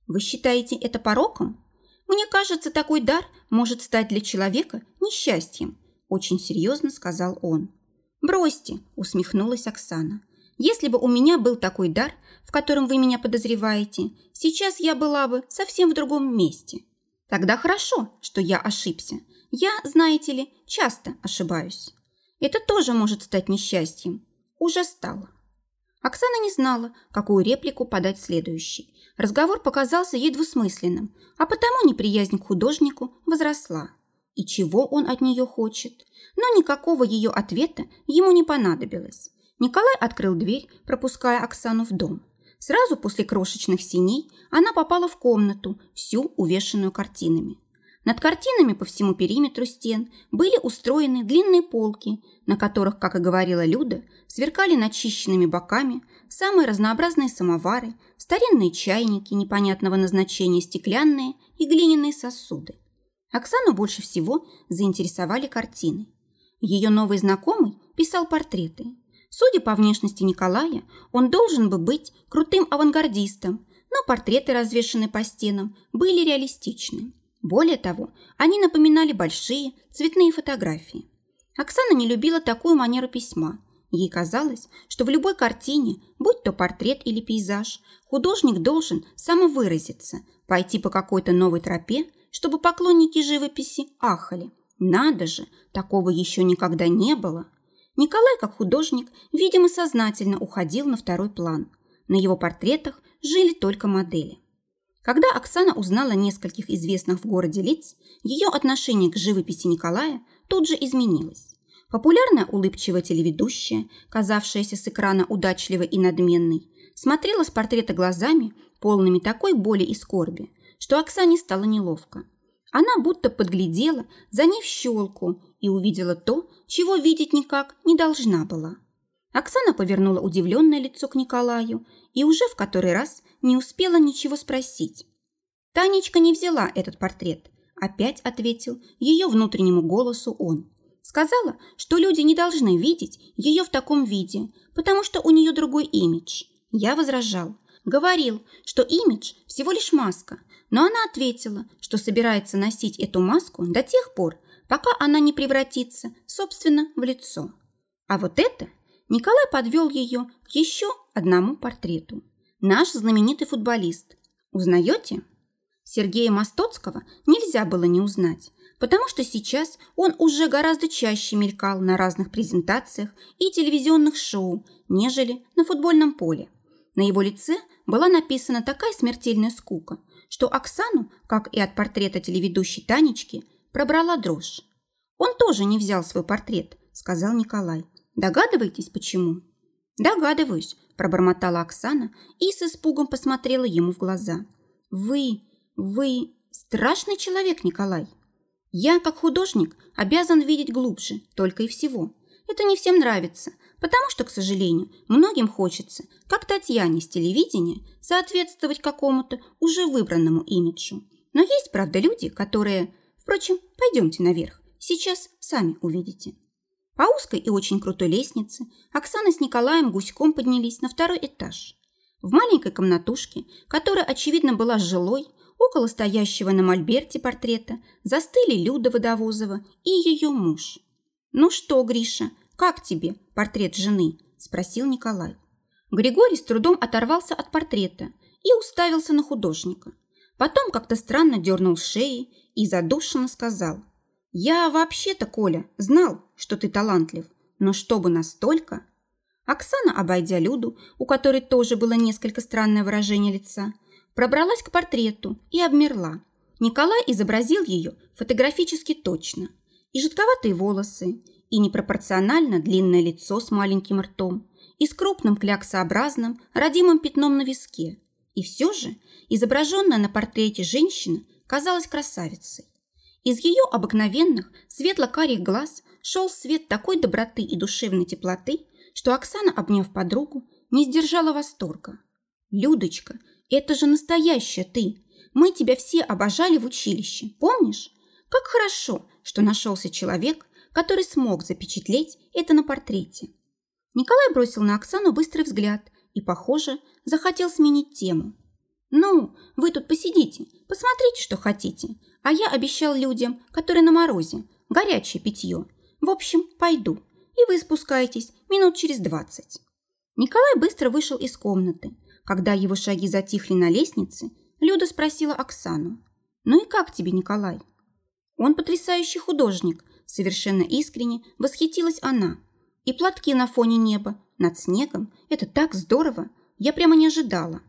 Вы считаете это пороком? Мне кажется, такой дар может стать для человека несчастьем, очень серьезно сказал он. «Бросьте», – усмехнулась Оксана. «Если бы у меня был такой дар, в котором вы меня подозреваете, сейчас я была бы совсем в другом месте. Тогда хорошо, что я ошибся. Я, знаете ли, часто ошибаюсь. Это тоже может стать несчастьем. Уже стало». Оксана не знала, какую реплику подать следующей. Разговор показался ей двусмысленным, а потому неприязнь к художнику возросла. И чего он от нее хочет? Но никакого ее ответа ему не понадобилось. Николай открыл дверь, пропуская Оксану в дом. Сразу после крошечных синей она попала в комнату, всю увешанную картинами. Над картинами по всему периметру стен были устроены длинные полки, на которых, как и говорила Люда, сверкали начищенными боками самые разнообразные самовары, старинные чайники непонятного назначения, стеклянные и глиняные сосуды. Оксану больше всего заинтересовали картины. Ее новый знакомый писал портреты. Судя по внешности Николая, он должен бы быть крутым авангардистом, но портреты, развешанные по стенам, были реалистичны. Более того, они напоминали большие цветные фотографии. Оксана не любила такую манеру письма. Ей казалось, что в любой картине, будь то портрет или пейзаж, художник должен самовыразиться, пойти по какой-то новой тропе, чтобы поклонники живописи ахали. Надо же, такого еще никогда не было. Николай, как художник, видимо, сознательно уходил на второй план. На его портретах жили только модели. Когда Оксана узнала нескольких известных в городе лиц, ее отношение к живописи Николая тут же изменилось. Популярная улыбчивая телеведущая, казавшаяся с экрана удачливой и надменной, смотрела с портрета глазами, полными такой боли и скорби, что Оксане стало неловко. Она будто подглядела за ней в щелку и увидела то, чего видеть никак не должна была. Оксана повернула удивленное лицо к Николаю и уже в который раз не успела ничего спросить. Танечка не взяла этот портрет. Опять ответил ее внутреннему голосу он. Сказала, что люди не должны видеть ее в таком виде, потому что у нее другой имидж. Я возражал. Говорил, что имидж всего лишь маска, но она ответила, что собирается носить эту маску до тех пор, пока она не превратится, собственно, в лицо. А вот это Николай подвел ее к еще одному портрету. Наш знаменитый футболист. Узнаете? Сергея Мостоцкого нельзя было не узнать, потому что сейчас он уже гораздо чаще мелькал на разных презентациях и телевизионных шоу, нежели на футбольном поле. На его лице была написана такая смертельная скука, что Оксану, как и от портрета телеведущей Танечки, пробрала дрожь. «Он тоже не взял свой портрет», – сказал Николай. Догадываетесь, почему?» «Догадываюсь», – пробормотала Оксана и с испугом посмотрела ему в глаза. «Вы, вы страшный человек, Николай. Я, как художник, обязан видеть глубже, только и всего. Это не всем нравится, потому что, к сожалению, многим хочется, как Татьяне с телевидения, соответствовать какому-то уже выбранному имиджу. Но есть, правда, люди, которые... Впрочем, пойдемте наверх, сейчас сами увидите». По узкой и очень крутой лестнице Оксана с Николаем гуськом поднялись на второй этаж. В маленькой комнатушке, которая, очевидно, была жилой, около стоящего на мольберте портрета застыли Люда Водовозова и ее муж. «Ну что, Гриша, как тебе портрет жены?» – спросил Николай. Григорий с трудом оторвался от портрета и уставился на художника. Потом как-то странно дернул шеи и задушенно сказал – «Я вообще-то, Коля, знал, что ты талантлив, но чтобы настолько...» Оксана, обойдя Люду, у которой тоже было несколько странное выражение лица, пробралась к портрету и обмерла. Николай изобразил ее фотографически точно. И жидковатые волосы, и непропорционально длинное лицо с маленьким ртом, и с крупным кляксообразным родимым пятном на виске. И все же изображенная на портрете женщина казалась красавицей. Из ее обыкновенных светло-карих глаз шел свет такой доброты и душевной теплоты, что Оксана, обняв подругу, не сдержала восторга. «Людочка, это же настоящая ты! Мы тебя все обожали в училище, помнишь? Как хорошо, что нашелся человек, который смог запечатлеть это на портрете». Николай бросил на Оксану быстрый взгляд и, похоже, захотел сменить тему. «Ну, вы тут посидите, посмотрите, что хотите, а я обещал людям, которые на морозе, горячее питье. В общем, пойду. и вы спускаетесь минут через двадцать». Николай быстро вышел из комнаты. Когда его шаги затихли на лестнице, Люда спросила Оксану. «Ну и как тебе, Николай?» «Он потрясающий художник», совершенно искренне восхитилась она. «И платки на фоне неба, над снегом – это так здорово, я прямо не ожидала».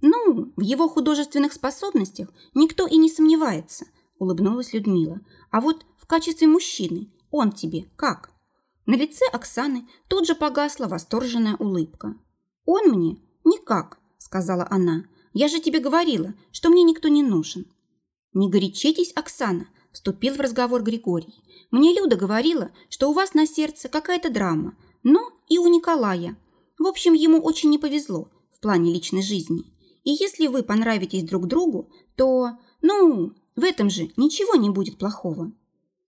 «Ну, в его художественных способностях никто и не сомневается», улыбнулась Людмила. «А вот в качестве мужчины он тебе как?» На лице Оксаны тут же погасла восторженная улыбка. «Он мне никак», – сказала она. «Я же тебе говорила, что мне никто не нужен». «Не горячитесь, Оксана», – вступил в разговор Григорий. «Мне Люда говорила, что у вас на сердце какая-то драма, но и у Николая. В общем, ему очень не повезло в плане личной жизни. И если вы понравитесь друг другу, то, ну, в этом же ничего не будет плохого».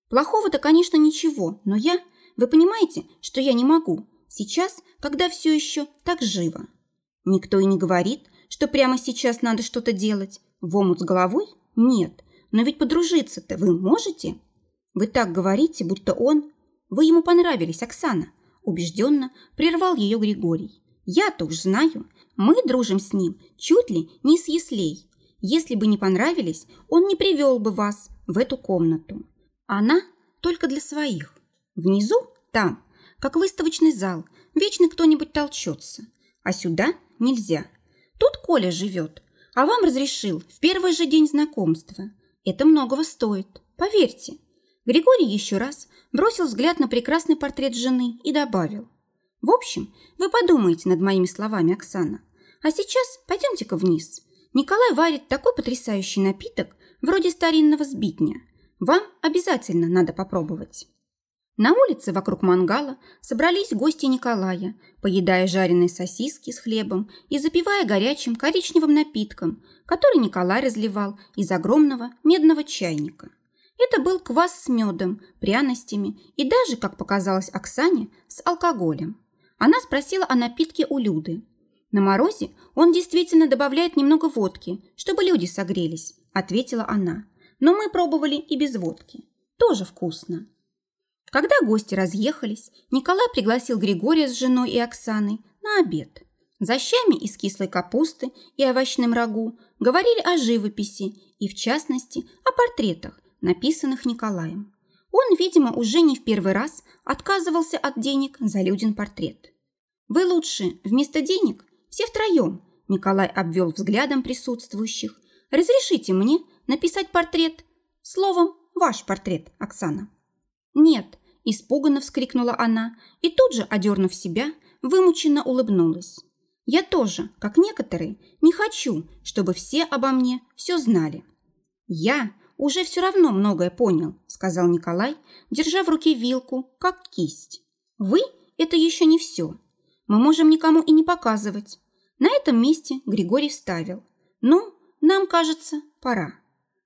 «Плохого-то, конечно, ничего, но я вы понимаете, что я не могу? Сейчас, когда все еще так живо. Никто и не говорит, что прямо сейчас надо что-то делать. В омут с головой? Нет. Но ведь подружиться-то вы можете? Вы так говорите, будто он... Вы ему понравились, Оксана. Убежденно прервал ее Григорий. Я-то уж знаю. Мы дружим с ним чуть ли не с яслей. Если бы не понравились, он не привел бы вас в эту комнату. Она только для своих. Внизу, там, как выставочный зал, вечно кто-нибудь толчется. А сюда нельзя. Тут Коля живет, а вам разрешил в первый же день знакомства. Это многого стоит, поверьте. Григорий еще раз бросил взгляд на прекрасный портрет жены и добавил. В общем, вы подумаете над моими словами, Оксана. А сейчас пойдемте-ка вниз. Николай варит такой потрясающий напиток, вроде старинного сбитня. Вам обязательно надо попробовать. На улице вокруг мангала собрались гости Николая, поедая жареные сосиски с хлебом и запивая горячим коричневым напитком, который Николай разливал из огромного медного чайника. Это был квас с медом, пряностями и даже, как показалось Оксане, с алкоголем. Она спросила о напитке у Люды. «На морозе он действительно добавляет немного водки, чтобы люди согрелись», ответила она. «Но мы пробовали и без водки. Тоже вкусно». Когда гости разъехались, Николай пригласил Григория с женой и Оксаной на обед. За щами из кислой капусты и овощным рагу говорили о живописи и, в частности, о портретах, написанных Николаем. Он, видимо, уже не в первый раз отказывался от денег за Людин портрет. «Вы лучше вместо денег все втроем», Николай обвел взглядом присутствующих. «Разрешите мне написать портрет? Словом, ваш портрет, Оксана». «Нет, Испуганно вскрикнула она и тут же, одернув себя, вымученно улыбнулась. «Я тоже, как некоторые, не хочу, чтобы все обо мне все знали». «Я уже все равно многое понял», – сказал Николай, держа в руке вилку, как кисть. «Вы – это еще не все. Мы можем никому и не показывать». На этом месте Григорий вставил. «Ну, нам кажется, пора».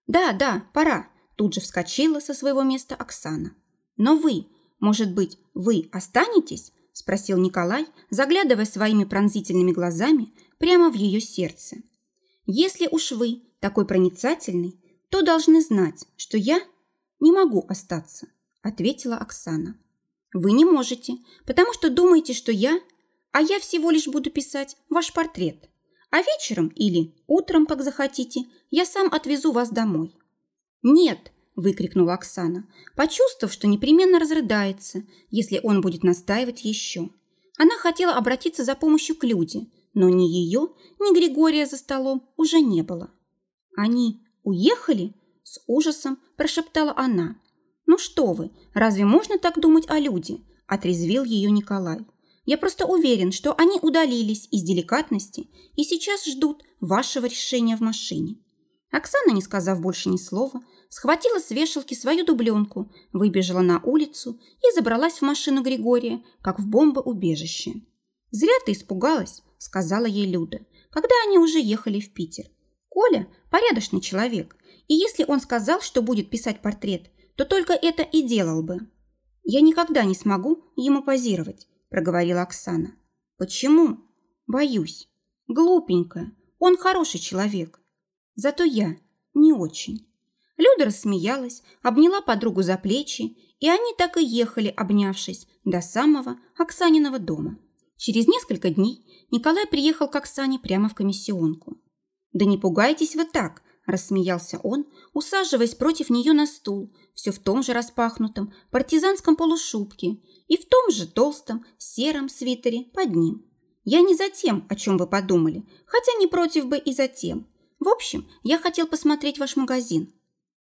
«Да, да, пора», – тут же вскочила со своего места Оксана. «Но вы, может быть, вы останетесь?» – спросил Николай, заглядывая своими пронзительными глазами прямо в ее сердце. «Если уж вы такой проницательный, то должны знать, что я не могу остаться», – ответила Оксана. «Вы не можете, потому что думаете, что я, а я всего лишь буду писать ваш портрет. А вечером или утром, как захотите, я сам отвезу вас домой». «Нет», выкрикнула Оксана, почувствовав, что непременно разрыдается, если он будет настаивать еще. Она хотела обратиться за помощью к Люде, но ни ее, ни Григория за столом уже не было. «Они уехали?» – с ужасом прошептала она. «Ну что вы, разве можно так думать о Люде?» – отрезвил ее Николай. «Я просто уверен, что они удалились из деликатности и сейчас ждут вашего решения в машине». Оксана, не сказав больше ни слова, схватила с вешалки свою дубленку, выбежала на улицу и забралась в машину Григория, как в бомбоубежище. «Зря ты испугалась», – сказала ей Люда, когда они уже ехали в Питер. «Коля – порядочный человек, и если он сказал, что будет писать портрет, то только это и делал бы». «Я никогда не смогу ему позировать», – проговорила Оксана. «Почему?» «Боюсь. Глупенькая. Он хороший человек. Зато я не очень. Люда рассмеялась, обняла подругу за плечи, и они так и ехали, обнявшись, до самого Оксаниного дома. Через несколько дней Николай приехал к Оксане прямо в комиссионку. «Да не пугайтесь вы так», – рассмеялся он, усаживаясь против нее на стул, все в том же распахнутом партизанском полушубке и в том же толстом сером свитере под ним. «Я не за тем, о чем вы подумали, хотя не против бы и за тем. В общем, я хотел посмотреть ваш магазин».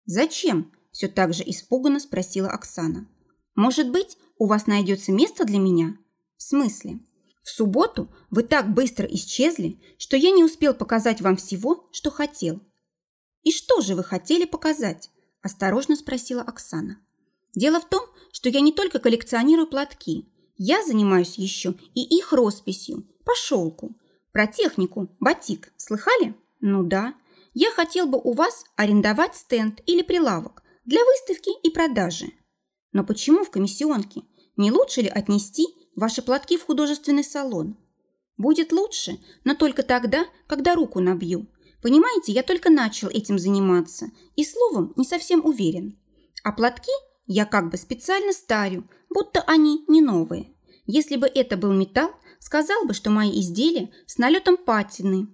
«Зачем?» – все так же испуганно спросила Оксана. «Может быть, у вас найдется место для меня?» «В смысле?» В субботу вы так быстро исчезли, что я не успел показать вам всего, что хотел. И что же вы хотели показать? Осторожно спросила Оксана. Дело в том, что я не только коллекционирую платки. Я занимаюсь еще и их росписью по шелку. Про технику батик слыхали? Ну да. Я хотел бы у вас арендовать стенд или прилавок для выставки и продажи. Но почему в комиссионке? Не лучше ли отнести ваши платки в художественный салон. Будет лучше, но только тогда, когда руку набью. Понимаете, я только начал этим заниматься и словом не совсем уверен. А платки я как бы специально старю, будто они не новые. Если бы это был металл, сказал бы, что мои изделия с налетом патины.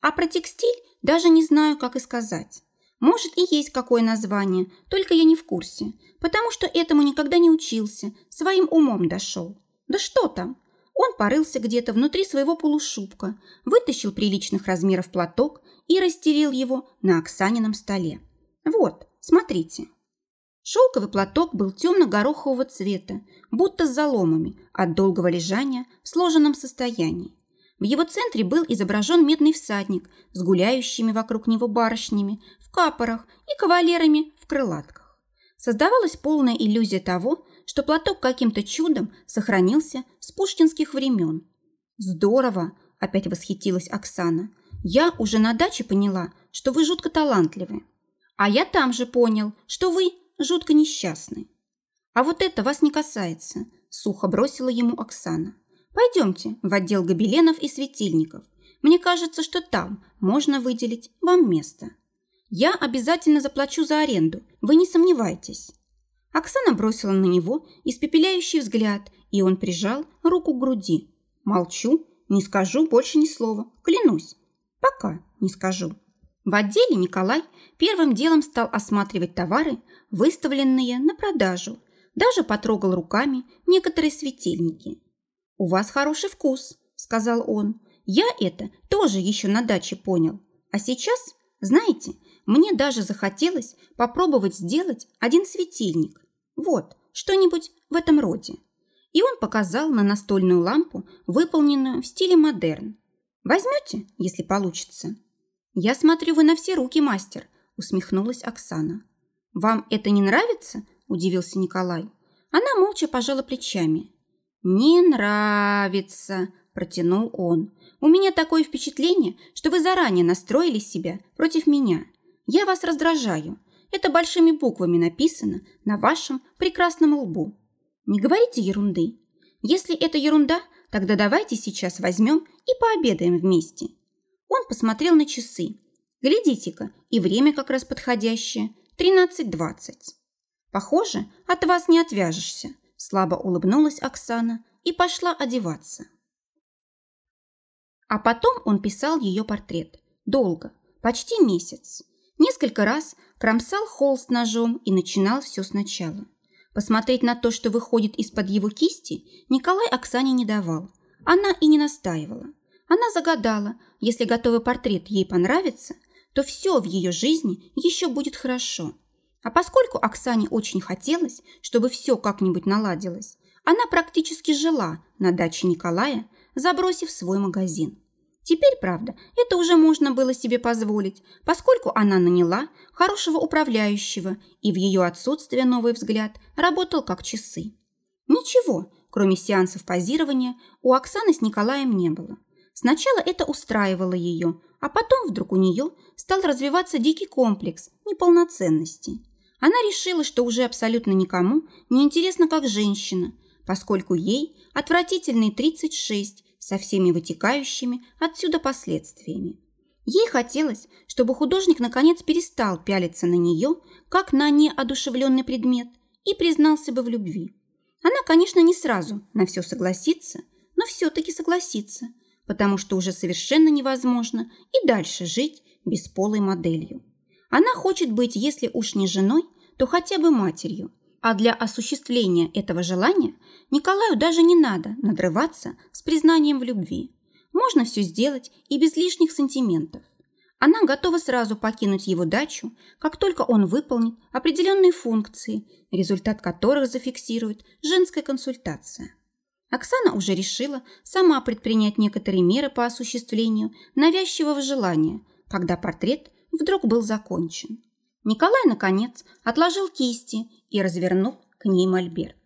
А про текстиль даже не знаю, как и сказать. Может, и есть какое название, только я не в курсе, потому что этому никогда не учился, своим умом дошел. Да что там? Он порылся где-то внутри своего полушубка, вытащил приличных размеров платок и расстелил его на Оксанином столе. Вот, смотрите. Шелковый платок был темно-горохового цвета, будто с заломами от долгого лежания в сложенном состоянии. В его центре был изображен медный всадник с гуляющими вокруг него барышнями в капорах и кавалерами в крылатках. Создавалась полная иллюзия того, что платок каким-то чудом сохранился с пушкинских времен. «Здорово!» – опять восхитилась Оксана. «Я уже на даче поняла, что вы жутко талантливы. А я там же понял, что вы жутко несчастны. А вот это вас не касается», – сухо бросила ему Оксана. «Пойдемте в отдел гобеленов и светильников. Мне кажется, что там можно выделить вам место. Я обязательно заплачу за аренду, вы не сомневайтесь». Оксана бросила на него испепеляющий взгляд, и он прижал руку к груди. «Молчу, не скажу больше ни слова, клянусь. Пока не скажу». В отделе Николай первым делом стал осматривать товары, выставленные на продажу. Даже потрогал руками некоторые светильники. «У вас хороший вкус», – сказал он. «Я это тоже еще на даче понял. А сейчас, знаете, мне даже захотелось попробовать сделать один светильник. Вот, что-нибудь в этом роде. И он показал на настольную лампу, выполненную в стиле модерн. Возьмете, если получится? Я смотрю, вы на все руки мастер, усмехнулась Оксана. Вам это не нравится? Удивился Николай. Она молча пожала плечами. «Не нравится», – протянул он. «У меня такое впечатление, что вы заранее настроили себя против меня. Я вас раздражаю. Это большими буквами написано на вашем прекрасном лбу. Не говорите ерунды. Если это ерунда, тогда давайте сейчас возьмем и пообедаем вместе. Он посмотрел на часы. Глядите-ка, и время как раз подходящее – 13.20. Похоже, от вас не отвяжешься. Слабо улыбнулась Оксана и пошла одеваться. А потом он писал ее портрет. Долго, почти месяц. Несколько раз кромсал холст ножом и начинал все сначала. Посмотреть на то, что выходит из-под его кисти, Николай Оксане не давал. Она и не настаивала. Она загадала, если готовый портрет ей понравится, то все в ее жизни еще будет хорошо. А поскольку Оксане очень хотелось, чтобы все как-нибудь наладилось, она практически жила на даче Николая, забросив свой магазин. Теперь, правда, это уже можно было себе позволить, поскольку она наняла хорошего управляющего, и в ее отсутствие новый взгляд работал как часы. Ничего, кроме сеансов позирования, у Оксаны с Николаем не было. Сначала это устраивало ее, а потом вдруг у нее стал развиваться дикий комплекс неполноценности. Она решила, что уже абсолютно никому не интересно как женщина, поскольку ей отвратительные 36, со всеми вытекающими отсюда последствиями. Ей хотелось, чтобы художник наконец перестал пялиться на нее, как на неодушевленный предмет, и признался бы в любви. Она, конечно, не сразу на все согласится, но все-таки согласится, потому что уже совершенно невозможно и дальше жить бесполой моделью. Она хочет быть, если уж не женой, то хотя бы матерью. А для осуществления этого желания Николаю даже не надо надрываться с признанием в любви. Можно все сделать и без лишних сантиментов. Она готова сразу покинуть его дачу, как только он выполнит определенные функции, результат которых зафиксирует женская консультация. Оксана уже решила сама предпринять некоторые меры по осуществлению навязчивого желания, когда портрет вдруг был закончен. Николай, наконец, отложил кисти и развернул к ней мольберт.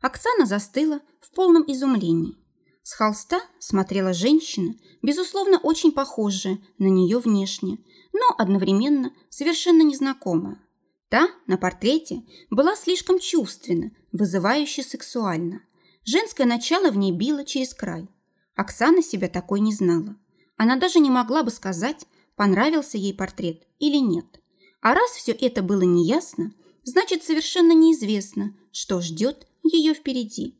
Оксана застыла в полном изумлении. С холста смотрела женщина, безусловно, очень похожая на нее внешне, но одновременно совершенно незнакомая. Та на портрете была слишком чувственна, вызывающе сексуально. Женское начало в ней било через край. Оксана себя такой не знала. Она даже не могла бы сказать, понравился ей портрет или нет. А раз все это было неясно, значит, совершенно неизвестно, что ждет ее впереди.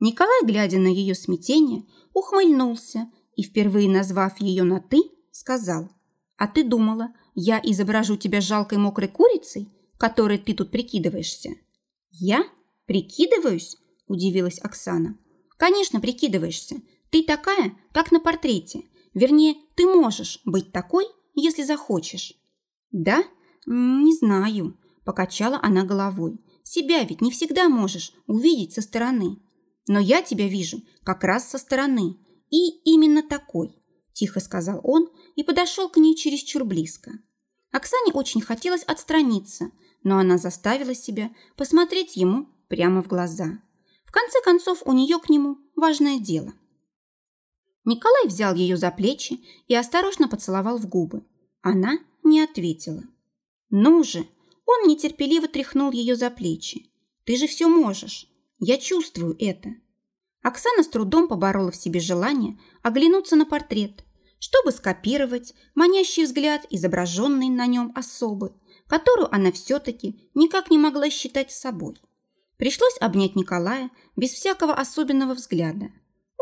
Николай, глядя на ее смятение, ухмыльнулся и, впервые назвав ее на «ты», сказал, «А ты думала, я изображу тебя жалкой мокрой курицей, которой ты тут прикидываешься?» «Я? Прикидываюсь?» – удивилась Оксана. «Конечно, прикидываешься. Ты такая, как на портрете. Вернее, ты можешь быть такой, если захочешь». «Да? Не знаю», – покачала она головой. «Себя ведь не всегда можешь увидеть со стороны. Но я тебя вижу как раз со стороны. И именно такой», – тихо сказал он и подошел к ней чересчур близко. Оксане очень хотелось отстраниться, но она заставила себя посмотреть ему прямо в глаза. В конце концов, у нее к нему важное дело. Николай взял ее за плечи и осторожно поцеловал в губы. Она не ответила. «Ну же!» Он нетерпеливо тряхнул ее за плечи. «Ты же все можешь. Я чувствую это». Оксана с трудом поборола в себе желание оглянуться на портрет, чтобы скопировать манящий взгляд изображенной на нем особы, которую она все-таки никак не могла считать собой. Пришлось обнять Николая без всякого особенного взгляда.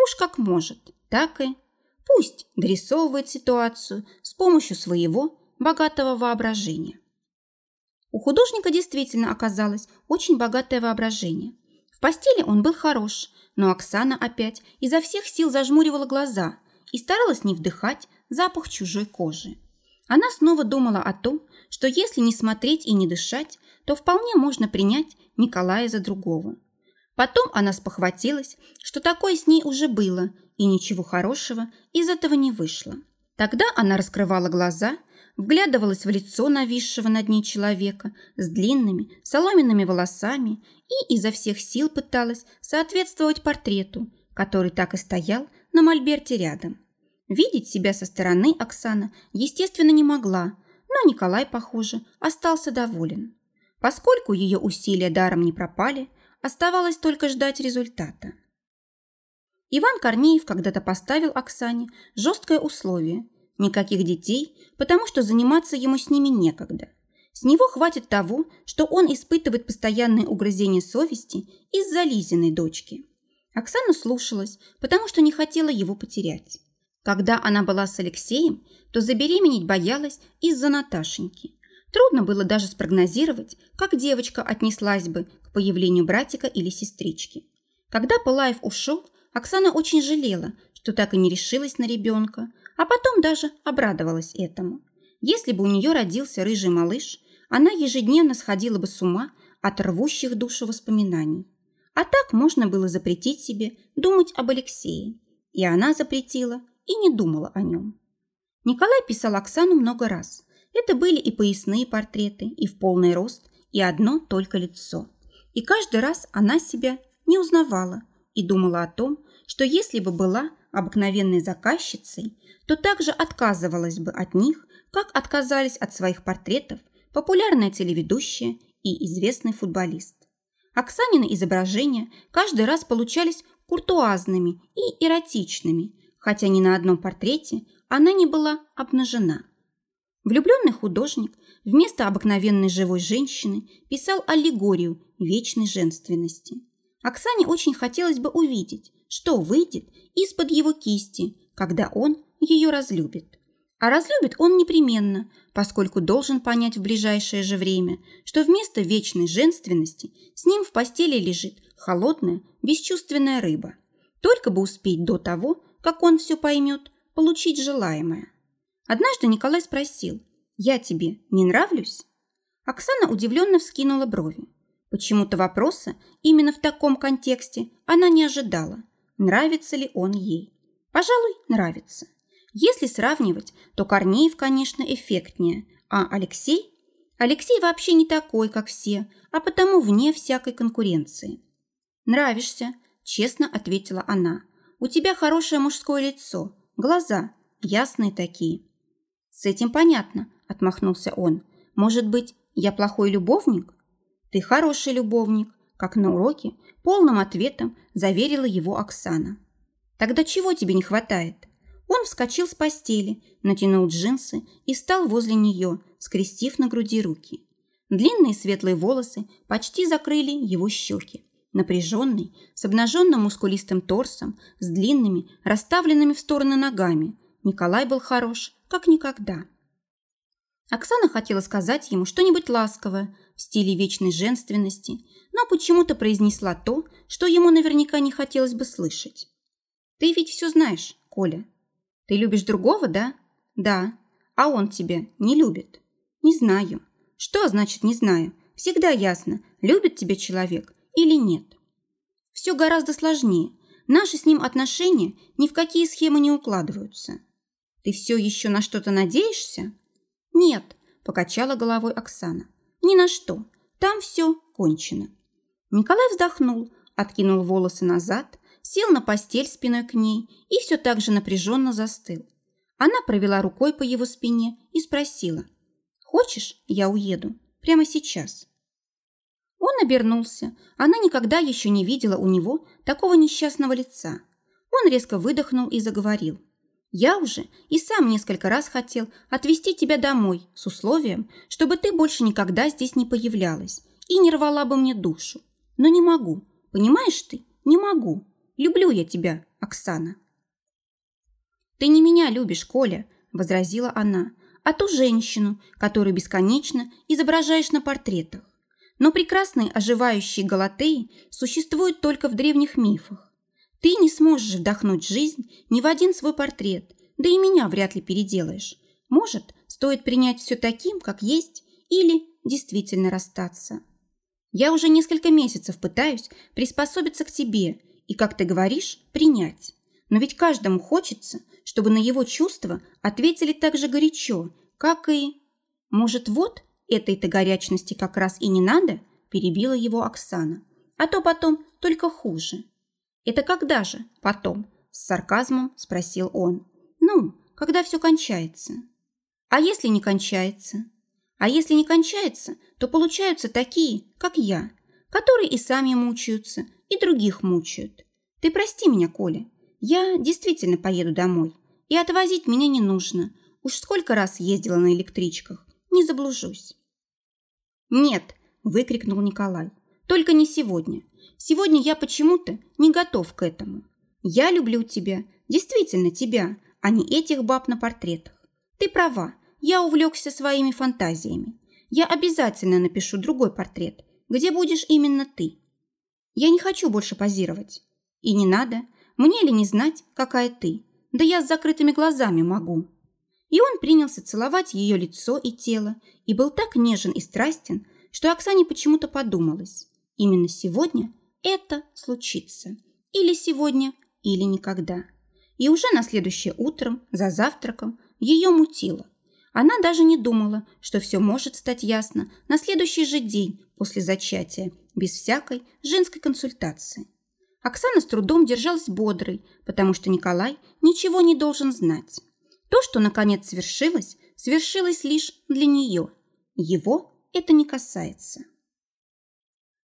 Уж как может, так и пусть дорисовывает ситуацию с помощью своего богатого воображения. У художника действительно оказалось очень богатое воображение. В постели он был хорош, но Оксана опять изо всех сил зажмуривала глаза и старалась не вдыхать запах чужой кожи. Она снова думала о том, что если не смотреть и не дышать, то вполне можно принять Николая за другого. Потом она спохватилась, что такое с ней уже было, и ничего хорошего из этого не вышло. Тогда она раскрывала глаза, вглядывалась в лицо нависшего над ней человека с длинными соломенными волосами и изо всех сил пыталась соответствовать портрету, который так и стоял на мольберте рядом. Видеть себя со стороны Оксана, естественно, не могла, но Николай, похоже, остался доволен. Поскольку ее усилия даром не пропали, оставалось только ждать результата. Иван Корнеев когда-то поставил Оксане жесткое условие – никаких детей, потому что заниматься ему с ними некогда. С него хватит того, что он испытывает постоянные угрызения совести из-за Лизиной дочки. Оксана слушалась, потому что не хотела его потерять. Когда она была с Алексеем, то забеременеть боялась из-за Наташеньки. Трудно было даже спрогнозировать, как девочка отнеслась бы к появлению братика или сестрички. Когда Пылаев ушел, Оксана очень жалела, что так и не решилась на ребенка, а потом даже обрадовалась этому. Если бы у нее родился рыжий малыш, она ежедневно сходила бы с ума от рвущих душу воспоминаний. А так можно было запретить себе думать об Алексее. И она запретила и не думала о нем. Николай писал Оксану много раз. Это были и поясные портреты, и в полный рост, и одно только лицо. И каждый раз она себя не узнавала и думала о том, что если бы была обыкновенной заказчицей, то также отказывалась бы от них, как отказались от своих портретов популярная телеведущая и известный футболист. Оксанины изображения каждый раз получались куртуазными и эротичными, хотя ни на одном портрете она не была обнажена. Влюбленный художник вместо обыкновенной живой женщины писал аллегорию вечной женственности. Оксане очень хотелось бы увидеть, что выйдет из-под его кисти, когда он ее разлюбит. А разлюбит он непременно, поскольку должен понять в ближайшее же время, что вместо вечной женственности с ним в постели лежит холодная, бесчувственная рыба. Только бы успеть до того, как он все поймет, получить желаемое. Однажды Николай спросил, «Я тебе не нравлюсь?» Оксана удивленно вскинула брови. Почему-то вопроса именно в таком контексте она не ожидала, нравится ли он ей. Пожалуй, нравится. Если сравнивать, то Корнеев, конечно, эффектнее, а Алексей? Алексей вообще не такой, как все, а потому вне всякой конкуренции. «Нравишься», – честно ответила она. «У тебя хорошее мужское лицо, глаза, ясные такие». «С этим понятно», – отмахнулся он. «Может быть, я плохой любовник?» «Ты хороший любовник», – как на уроке, полным ответом заверила его Оксана. «Тогда чего тебе не хватает?» Он вскочил с постели, натянул джинсы и встал возле нее, скрестив на груди руки. Длинные светлые волосы почти закрыли его щеки. Напряженный, с обнаженным мускулистым торсом, с длинными, расставленными в стороны ногами, Николай был хорош, как никогда. Оксана хотела сказать ему что-нибудь ласковое в стиле вечной женственности, но почему-то произнесла то, что ему наверняка не хотелось бы слышать. «Ты ведь все знаешь, Коля», ты любишь другого, да? Да. А он тебя не любит? Не знаю. Что значит не знаю? Всегда ясно, любит тебя человек или нет. Все гораздо сложнее. Наши с ним отношения ни в какие схемы не укладываются. Ты все еще на что-то надеешься? Нет, покачала головой Оксана. Ни на что. Там все кончено. Николай вздохнул, откинул волосы назад, сел на постель спиной к ней и все так же напряженно застыл. Она провела рукой по его спине и спросила, «Хочешь, я уеду? Прямо сейчас?» Он обернулся. Она никогда еще не видела у него такого несчастного лица. Он резко выдохнул и заговорил. «Я уже и сам несколько раз хотел отвезти тебя домой с условием, чтобы ты больше никогда здесь не появлялась и не рвала бы мне душу. Но не могу. Понимаешь ты? Не могу. Люблю я тебя, Оксана». «Ты не меня любишь, Коля», – возразила она, «а ту женщину, которую бесконечно изображаешь на портретах. Но прекрасные оживающие галатеи существуют только в древних мифах. Ты не сможешь вдохнуть жизнь ни в один свой портрет, да и меня вряд ли переделаешь. Может, стоит принять все таким, как есть, или действительно расстаться. Я уже несколько месяцев пытаюсь приспособиться к тебе и, как ты говоришь, принять. Но ведь каждому хочется, чтобы на его чувства ответили так же горячо, как и... Может, вот этой-то горячности как раз и не надо, перебила его Оксана. А то потом только хуже. Это когда же потом? С сарказмом спросил он. Ну, когда все кончается. А если не кончается? А если не кончается, то получаются такие, как я, которые и сами мучаются, и других мучают. Ты прости меня, Коля. Я действительно поеду домой. И отвозить меня не нужно. Уж сколько раз ездила на электричках. Не заблужусь. Нет, выкрикнул Николай. Только не сегодня. Сегодня я почему-то не готов к этому. Я люблю тебя, действительно тебя, а не этих баб на портретах. Ты права, я увлекся своими фантазиями. Я обязательно напишу другой портрет, где будешь именно ты. Я не хочу больше позировать. И не надо, мне ли не знать, какая ты? Да я с закрытыми глазами могу. И он принялся целовать ее лицо и тело, и был так нежен и страстен, что Оксане почему-то подумалось. Именно сегодня это случится. Или сегодня, или никогда. И уже на следующее утром, за завтраком, ее мутило. Она даже не думала, что все может стать ясно на следующий же день после зачатия, без всякой женской консультации. Оксана с трудом держалась бодрой, потому что Николай ничего не должен знать. То, что наконец свершилось, свершилось лишь для нее. Его это не касается.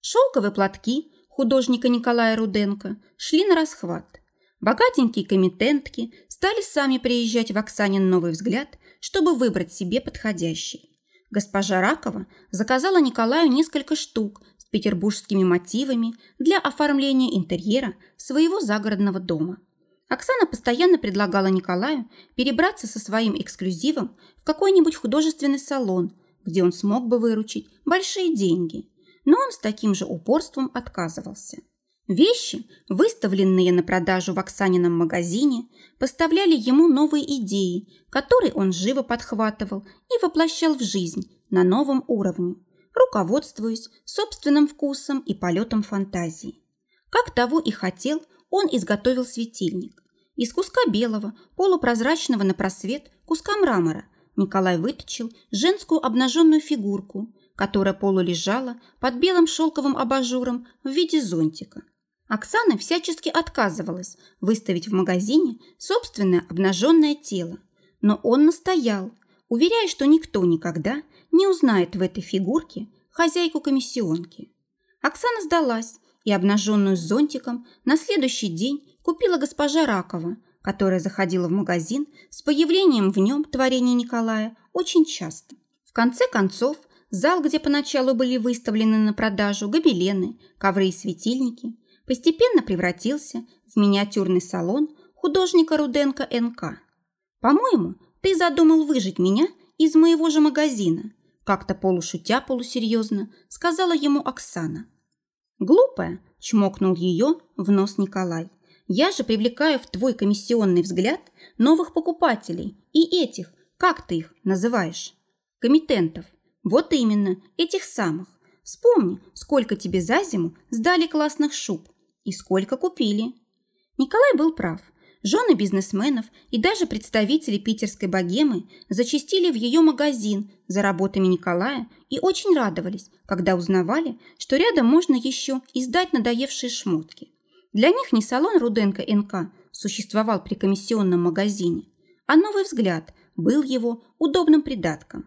Шелковые платки художника Николая Руденко шли на расхват. Богатенькие комитентки стали сами приезжать в Оксанин новый взгляд, чтобы выбрать себе подходящий. Госпожа Ракова заказала Николаю несколько штук с петербургскими мотивами для оформления интерьера своего загородного дома. Оксана постоянно предлагала Николаю перебраться со своим эксклюзивом в какой-нибудь художественный салон, где он смог бы выручить большие деньги. Но он с таким же упорством отказывался. Вещи, выставленные на продажу в Оксанином магазине, поставляли ему новые идеи, которые он живо подхватывал и воплощал в жизнь на новом уровне, руководствуясь собственным вкусом и полетом фантазии. Как того и хотел, он изготовил светильник. Из куска белого, полупрозрачного на просвет, куска мрамора Николай выточил женскую обнаженную фигурку, которая полулежала под белым шелковым абажуром в виде зонтика. Оксана всячески отказывалась выставить в магазине собственное обнаженное тело, но он настоял, уверяя, что никто никогда не узнает в этой фигурке хозяйку комиссионки. Оксана сдалась и обнаженную с зонтиком на следующий день купила госпожа Ракова, которая заходила в магазин с появлением в нем творения Николая очень часто. В конце концов, зал, где поначалу были выставлены на продажу гобелены, ковры и светильники, постепенно превратился в миниатюрный салон художника Руденко НК. «По-моему, ты задумал выжить меня из моего же магазина», как-то полушутя полусерьезно сказала ему Оксана. «Глупая», – чмокнул ее в нос Николай. «Я же привлекаю в твой комиссионный взгляд новых покупателей и этих, как ты их называешь? Комитентов. Вот именно, этих самых. Вспомни, сколько тебе за зиму сдали классных шуб и сколько купили». Николай был прав. Жены бизнесменов и даже представители питерской богемы зачастили в ее магазин за работами Николая и очень радовались, когда узнавали, что рядом можно еще издать надоевшие шмотки. Для них не салон Руденко НК существовал при комиссионном магазине, а новый взгляд был его удобным придатком.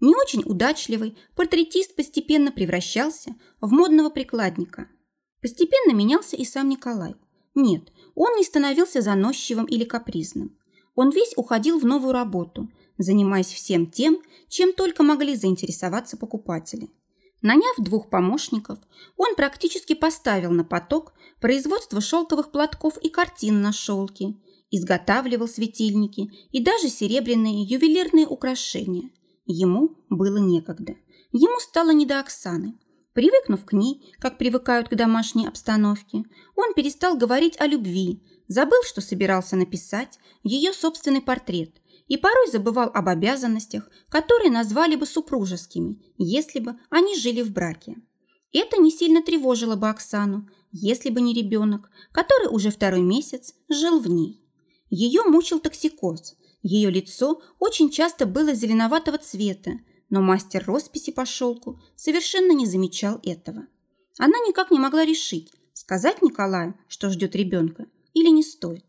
Не очень удачливый портретист постепенно превращался в модного прикладника. Постепенно менялся и сам Николай. Нет, он не становился заносчивым или капризным. Он весь уходил в новую работу, занимаясь всем тем, чем только могли заинтересоваться покупатели. Наняв двух помощников, он практически поставил на поток производство шелковых платков и картин на шелке, изготавливал светильники и даже серебряные ювелирные украшения. Ему было некогда. Ему стало не до Оксаны. Привыкнув к ней, как привыкают к домашней обстановке, он перестал говорить о любви, забыл, что собирался написать ее собственный портрет и порой забывал об обязанностях, которые назвали бы супружескими, если бы они жили в браке. Это не сильно тревожило бы Оксану, если бы не ребенок, который уже второй месяц жил в ней. Ее мучил токсикоз, ее лицо очень часто было зеленоватого цвета, но мастер росписи по шелку совершенно не замечал этого. Она никак не могла решить, сказать Николаю, что ждет ребенка, или не стоит.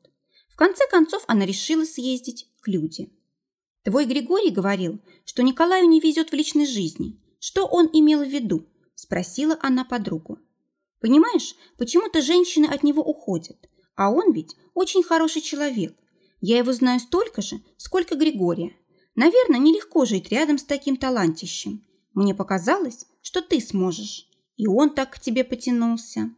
В конце концов она решила съездить к Люде. Твой Григорий говорил, что Николаю не везет в личной жизни. Что он имел в виду? Спросила она подругу. Понимаешь, почему-то женщины от него уходят, а он ведь очень хороший человек. Я его знаю столько же, сколько Григория. Наверное, нелегко жить рядом с таким талантищем. Мне показалось, что ты сможешь. И он так к тебе потянулся.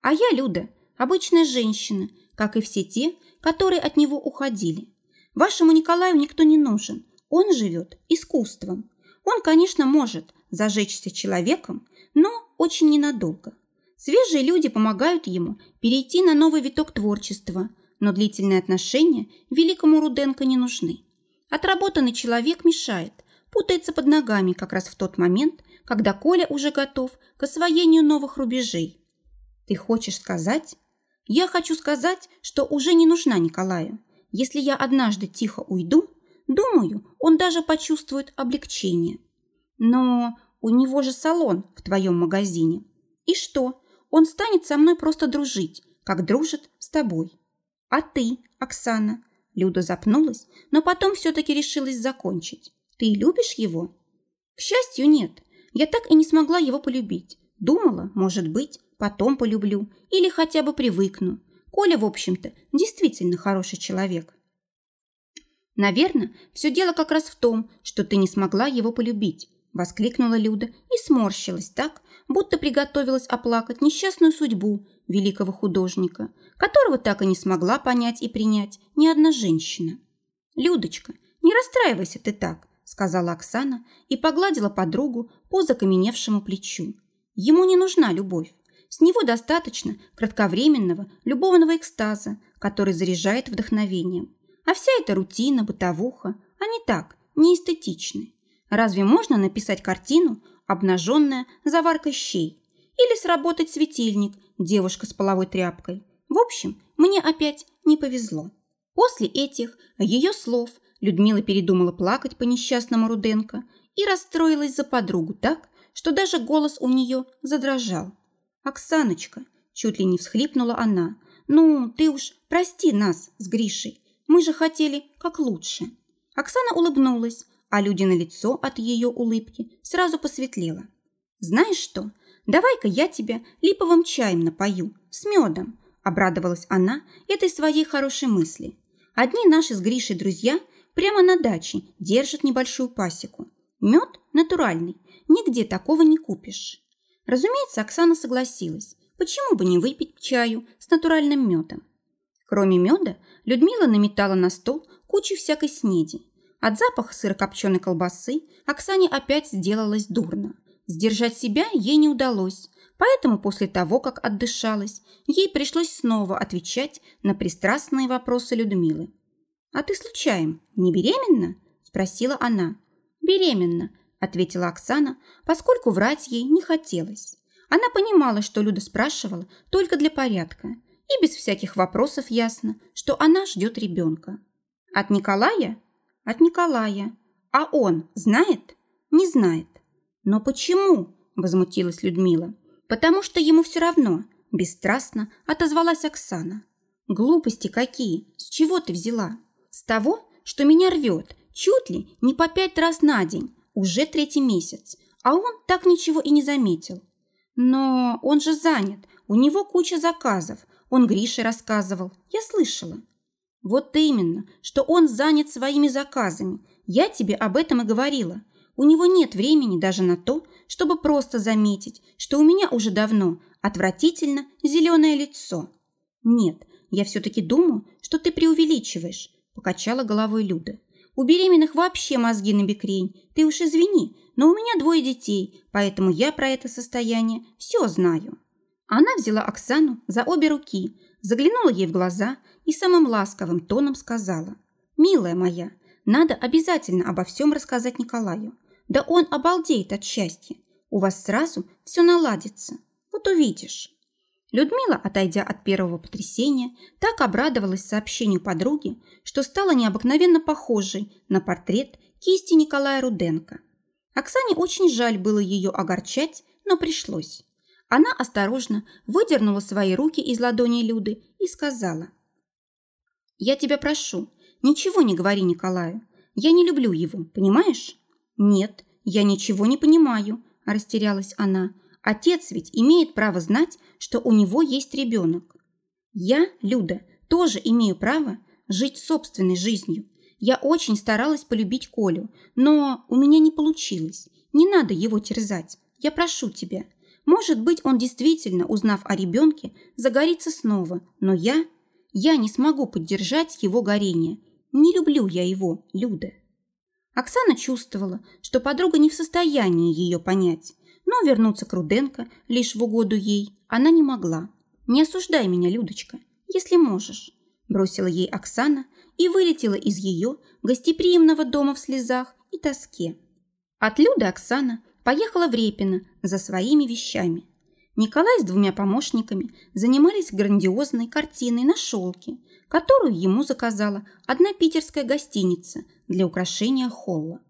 А я, Люда, обычная женщина, как и все те, которые от него уходили. Вашему Николаю никто не нужен. Он живет искусством. Он, конечно, может зажечься человеком, но очень ненадолго. Свежие люди помогают ему перейти на новый виток творчества, но длительные отношения великому Руденко не нужны. Отработанный человек мешает, путается под ногами как раз в тот момент, когда Коля уже готов к освоению новых рубежей. Ты хочешь сказать? Я хочу сказать, что уже не нужна Николаю. Если я однажды тихо уйду, думаю, он даже почувствует облегчение. Но у него же салон в твоем магазине. И что? Он станет со мной просто дружить, как дружит с тобой. А ты, Оксана, Люда запнулась, но потом все-таки решилась закончить. «Ты любишь его?» «К счастью, нет. Я так и не смогла его полюбить. Думала, может быть, потом полюблю или хотя бы привыкну. Коля, в общем-то, действительно хороший человек». «Наверное, все дело как раз в том, что ты не смогла его полюбить», воскликнула Люда и сморщилась так, будто приготовилась оплакать несчастную судьбу великого художника, которого так и не смогла понять и принять ни одна женщина. «Людочка, не расстраивайся ты так», сказала Оксана и погладила подругу по закаменевшему плечу. Ему не нужна любовь. С него достаточно кратковременного любовного экстаза, который заряжает вдохновением. А вся эта рутина, бытовуха, они так, не эстетичны. Разве можно написать картину, обнаженная заваркой щей? Или сработать светильник, девушка с половой тряпкой? В общем, мне опять не повезло. После этих ее слов Людмила передумала плакать по несчастному Руденко и расстроилась за подругу так, что даже голос у нее задрожал. «Оксаночка!» – чуть ли не всхлипнула она. «Ну, ты уж прости нас с Гришей. Мы же хотели как лучше». Оксана улыбнулась, а люди на лицо от ее улыбки сразу посветлело. «Знаешь что? Давай-ка я тебя липовым чаем напою, с медом», обрадовалась она этой своей хорошей мысли. «Одни наши с Гришей друзья прямо на даче держат небольшую пасеку. Мед натуральный, нигде такого не купишь». Разумеется, Оксана согласилась. Почему бы не выпить чаю с натуральным медом? Кроме меда, Людмила наметала на стол кучу всякой снеди. От запаха сырокопченой колбасы Оксане опять сделалось дурно. Сдержать себя ей не удалось, поэтому после того, как отдышалась, ей пришлось снова отвечать на пристрастные вопросы Людмилы. «А ты случаем не беременна?» – спросила она. «Беременна», – ответила Оксана, поскольку врать ей не хотелось. Она понимала, что Люда спрашивала только для порядка, и без всяких вопросов ясно, что она ждет ребенка. От Николая? От Николая. А он знает? Не знает. Но почему? Возмутилась Людмила. Потому что ему все равно, бесстрастно отозвалась Оксана. Глупости какие? С чего ты взяла? С того, что меня рвет, чуть ли не по пять раз на день, уже третий месяц, а он так ничего и не заметил. Но он же занят, у него куча заказов, он Грише рассказывал, я слышала. Вот именно, что он занят своими заказами. Я тебе об этом и говорила. У него нет времени даже на то, чтобы просто заметить, что у меня уже давно отвратительно зеленое лицо. Нет, я все-таки думаю, что ты преувеличиваешь, покачала головой Люда. У беременных вообще мозги на бекрень. Ты уж извини, но у меня двое детей, поэтому я про это состояние все знаю. Она взяла Оксану за обе руки, заглянула ей в глаза и самым ласковым тоном сказала. «Милая моя, надо обязательно обо всем рассказать Николаю. Да он обалдеет от счастья. У вас сразу все наладится. Вот увидишь». Людмила, отойдя от первого потрясения, так обрадовалась сообщению подруги, что стала необыкновенно похожей на портрет кисти Николая Руденко. Оксане очень жаль было ее огорчать, но пришлось. Она осторожно выдернула свои руки из ладони Люды и сказала. «Я тебя прошу, ничего не говори Николаю. Я не люблю его, понимаешь?» «Нет, я ничего не понимаю», – растерялась она. «Отец ведь имеет право знать, что у него есть ребенок. Я, Люда, тоже имею право жить собственной жизнью. Я очень старалась полюбить Колю, но у меня не получилось. Не надо его терзать. Я прошу тебя, может быть, он действительно, узнав о ребенке, загорится снова, но я... Я не смогу поддержать его горение. Не люблю я его, Люда. Оксана чувствовала, что подруга не в состоянии ее понять, но вернуться к Руденко лишь в угоду ей она не могла. «Не осуждай меня, Людочка, если можешь», бросила ей Оксана и вылетела из ее гостеприимного дома в слезах и тоске. От Люды Оксана поехала в Репино за своими вещами. Николай с двумя помощниками занимались грандиозной картиной на шелке, которую ему заказала одна питерская гостиница для украшения холла.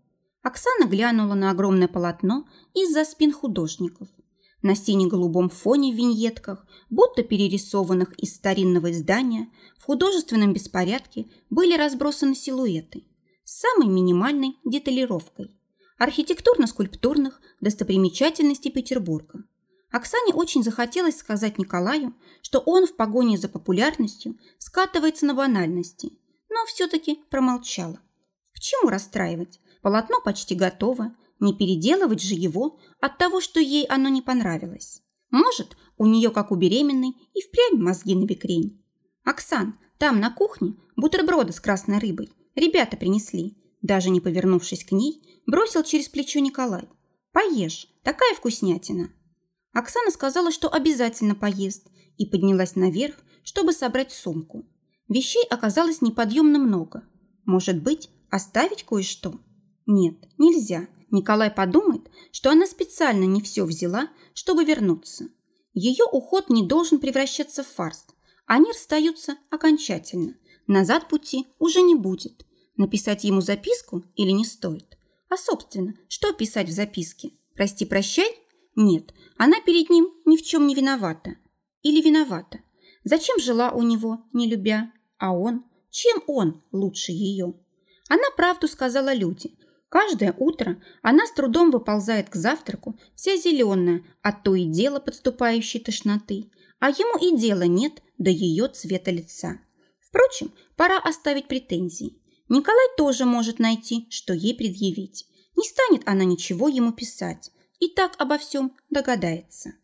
Оксана глянула на огромное полотно из-за спин художников. На сине-голубом фоне в виньетках, будто перерисованных из старинного издания, в художественном беспорядке были разбросаны силуэты с самой минимальной деталировкой архитектурно-скульптурных достопримечательностей Петербурга. Оксане очень захотелось сказать Николаю, что он в погоне за популярностью скатывается на банальности, но все-таки промолчала. К чему расстраивать? Полотно почти готово. Не переделывать же его от того, что ей оно не понравилось. Может, у нее, как у беременной, и впрямь мозги на бекрень. «Оксан, там, на кухне, бутерброды с красной рыбой. Ребята принесли». Даже не повернувшись к ней, бросил через плечо Николай. «Поешь, такая вкуснятина». Оксана сказала, что обязательно поест, и поднялась наверх, чтобы собрать сумку. Вещей оказалось неподъемно много. Может быть, оставить кое-что? Нет, нельзя. Николай подумает, что она специально не все взяла, чтобы вернуться. Ее уход не должен превращаться в фарс. Они расстаются окончательно. Назад пути уже не будет. Написать ему записку или не стоит? А, собственно, что писать в записке? «Прости-прощай»? Нет, она перед ним ни в чем не виновата. Или виновата. Зачем жила у него, не любя? А он? Чем он лучше ее? Она правду сказала люди. Каждое утро она с трудом выползает к завтраку, вся зеленая, от то и дело подступающей тошноты. А ему и дела нет до ее цвета лица. Впрочем, пора оставить претензии. Николай тоже может найти, что ей предъявить. Не станет она ничего ему писать. И так обо всем догадается.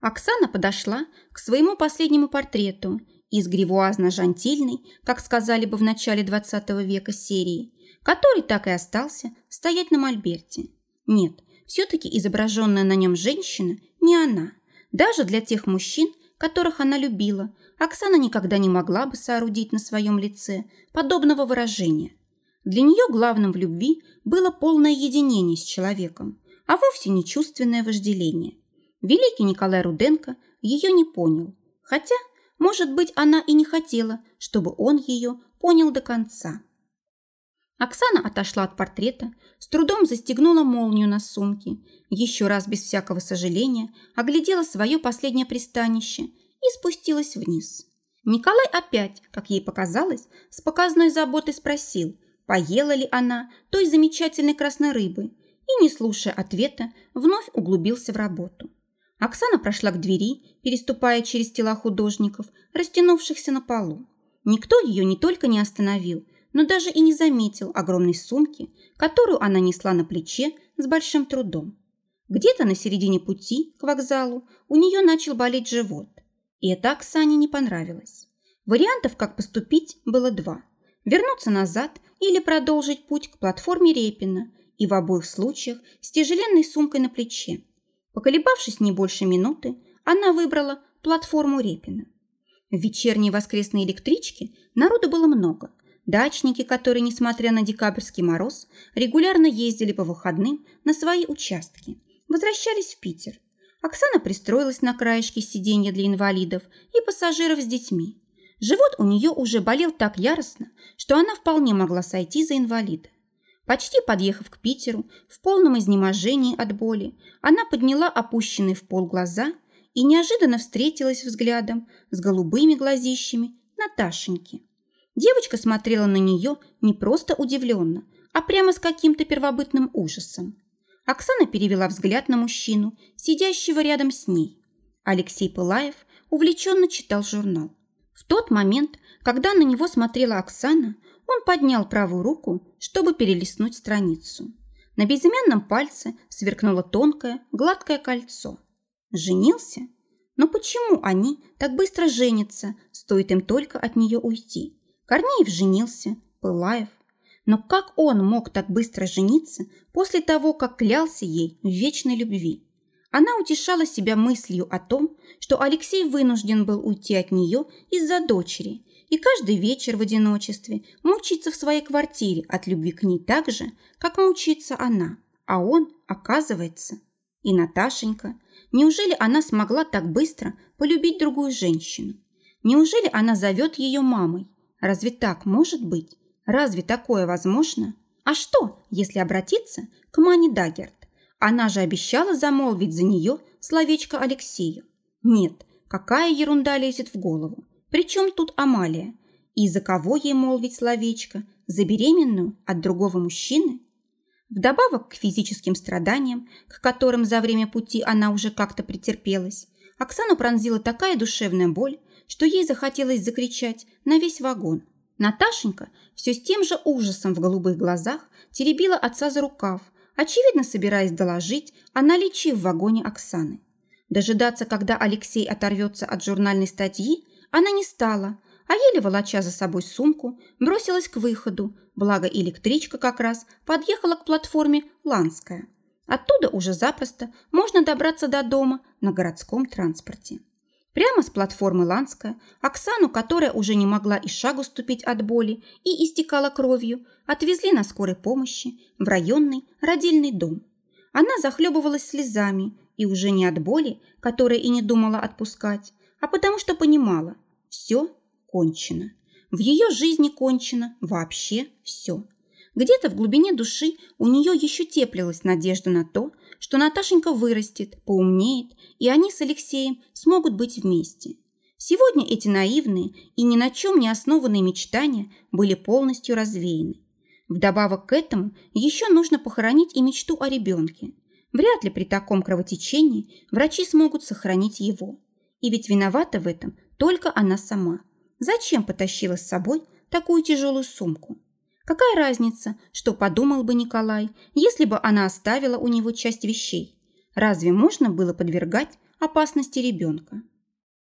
Оксана подошла к своему последнему портрету из гривуазно-жантильной, как сказали бы в начале XX века серии, который так и остался стоять на мольберте. Нет, все-таки изображенная на нем женщина не она. Даже для тех мужчин, которых она любила, Оксана никогда не могла бы соорудить на своем лице подобного выражения. Для нее главным в любви было полное единение с человеком, а вовсе не чувственное вожделение. Великий Николай Руденко ее не понял, хотя, может быть, она и не хотела, чтобы он ее понял до конца. Оксана отошла от портрета, с трудом застегнула молнию на сумке, еще раз без всякого сожаления оглядела свое последнее пристанище и спустилась вниз. Николай опять, как ей показалось, с показной заботой спросил, поела ли она той замечательной красной рыбы, и, не слушая ответа, вновь углубился в работу. Оксана прошла к двери, переступая через тела художников, растянувшихся на полу. Никто ее не только не остановил, но даже и не заметил огромной сумки, которую она несла на плече с большим трудом. Где-то на середине пути к вокзалу у нее начал болеть живот. И это Оксане не понравилось. Вариантов, как поступить, было два. Вернуться назад или продолжить путь к платформе Репина, и в обоих случаях с тяжеленной сумкой на плече. Поколебавшись не больше минуты, она выбрала платформу Репина. В вечерней воскресной электричке народу было много. Дачники, которые, несмотря на декабрьский мороз, регулярно ездили по выходным на свои участки, возвращались в Питер. Оксана пристроилась на краешке сиденья для инвалидов и пассажиров с детьми. Живот у нее уже болел так яростно, что она вполне могла сойти за инвалида. Почти подъехав к Питеру, в полном изнеможении от боли, она подняла опущенные в пол глаза и неожиданно встретилась взглядом с голубыми глазищами Наташеньки. Девочка смотрела на нее не просто удивленно, а прямо с каким-то первобытным ужасом. Оксана перевела взгляд на мужчину, сидящего рядом с ней. Алексей Пылаев увлеченно читал журнал. В тот момент, когда на него смотрела Оксана, он поднял правую руку, чтобы перелистнуть страницу. На безымянном пальце сверкнуло тонкое, гладкое кольцо. Женился? Но почему они так быстро женятся, стоит им только от нее уйти? Корнеев женился, Пылаев. Но как он мог так быстро жениться после того, как клялся ей в вечной любви? Она утешала себя мыслью о том, что Алексей вынужден был уйти от нее из-за дочери и каждый вечер в одиночестве мучается в своей квартире от любви к ней так же, как мучается она. А он, оказывается, и Наташенька. Неужели она смогла так быстро полюбить другую женщину? Неужели она зовет ее мамой? Разве так может быть? Разве такое возможно? А что, если обратиться к Мане Даггерт? Она же обещала замолвить за нее словечко Алексею. Нет, какая ерунда лезет в голову. Причем тут Амалия? И за кого ей молвить словечко? За беременную от другого мужчины? Вдобавок к физическим страданиям, к которым за время пути она уже как-то претерпелась, Оксану пронзила такая душевная боль, что ей захотелось закричать на весь вагон. Наташенька все с тем же ужасом в голубых глазах теребила отца за рукав, очевидно собираясь доложить о наличии в вагоне Оксаны. Дожидаться, когда Алексей оторвется от журнальной статьи, она не стала, а еле волоча за собой сумку, бросилась к выходу, благо электричка как раз подъехала к платформе «Ланская». Оттуда уже запросто можно добраться до дома на городском транспорте. Прямо с платформы Ланская Оксану, которая уже не могла и шагу ступить от боли и истекала кровью, отвезли на скорой помощи в районный родильный дом. Она захлебывалась слезами и уже не от боли, которая и не думала отпускать, а потому что понимала – все кончено. В ее жизни кончено вообще все. Где-то в глубине души у нее еще теплилась надежда на то, что Наташенька вырастет, поумнеет, и они с Алексеем смогут быть вместе. Сегодня эти наивные и ни на чем не основанные мечтания были полностью развеяны. Вдобавок к этому еще нужно похоронить и мечту о ребенке. Вряд ли при таком кровотечении врачи смогут сохранить его. И ведь виновата в этом только она сама – Зачем потащила с собой такую тяжелую сумку? Какая разница, что подумал бы Николай, если бы она оставила у него часть вещей? Разве можно было подвергать опасности ребенка?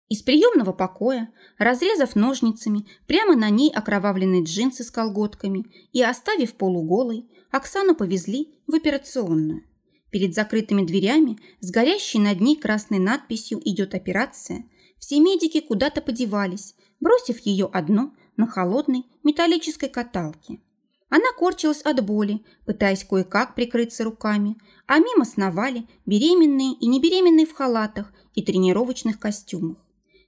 Из приемного покоя, разрезав ножницами прямо на ней окровавленные джинсы с колготками и оставив полуголой, Оксану повезли в операционную. Перед закрытыми дверями с горящей над ней красной надписью «Идет операция» все медики куда-то подевались, бросив ее одну на холодной металлической каталке. Она корчилась от боли, пытаясь кое-как прикрыться руками, а мимо сновали беременные и небеременные в халатах и тренировочных костюмах.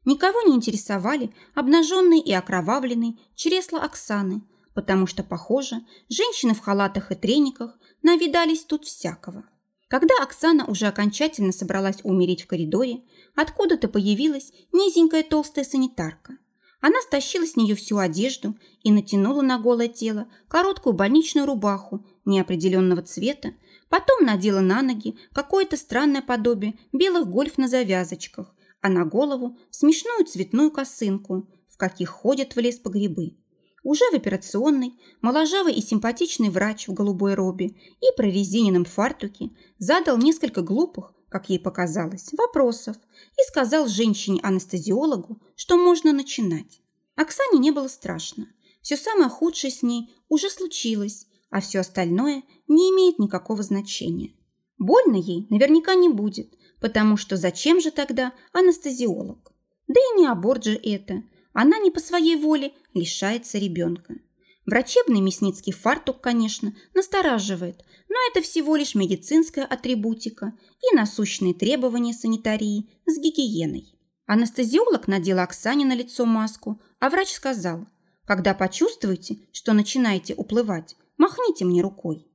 Никого не интересовали обнаженные и окровавленные чресла Оксаны, потому что, похоже, женщины в халатах и трениках навидались тут всякого. Когда Оксана уже окончательно собралась умереть в коридоре, откуда-то появилась низенькая толстая санитарка. Она стащила с нее всю одежду и натянула на голое тело короткую больничную рубаху неопределенного цвета, потом надела на ноги какое-то странное подобие белых гольф на завязочках, а на голову смешную цветную косынку, в каких ходят в лес по грибы. Уже в операционной моложавый и симпатичный врач в голубой робе и прорезиненном фартуке задал несколько глупых, как ей показалось, вопросов и сказал женщине-анестезиологу, что можно начинать. Оксане не было страшно. Все самое худшее с ней уже случилось, а все остальное не имеет никакого значения. Больно ей наверняка не будет, потому что зачем же тогда анестезиолог? Да и не аборт же это. Она не по своей воле лишается ребенка. Врачебный мясницкий фартук, конечно, настораживает, но это всего лишь медицинская атрибутика и насущные требования санитарии с гигиеной. Анестезиолог надела Оксане на лицо маску, а врач сказал, когда почувствуете, что начинаете уплывать, махните мне рукой.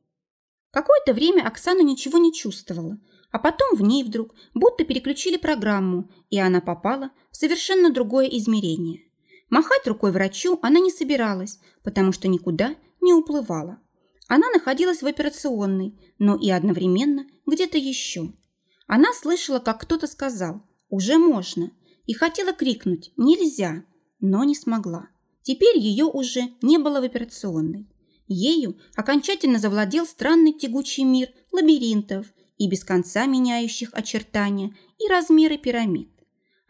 Какое-то время Оксана ничего не чувствовала, а потом в ней вдруг будто переключили программу, и она попала в совершенно другое измерение. Махать рукой врачу она не собиралась, потому что никуда не уплывала. Она находилась в операционной, но и одновременно где-то еще. Она слышала, как кто-то сказал «уже можно» и хотела крикнуть «нельзя», но не смогла. Теперь ее уже не было в операционной. Ею окончательно завладел странный тягучий мир лабиринтов и без конца меняющих очертания и размеры пирамид.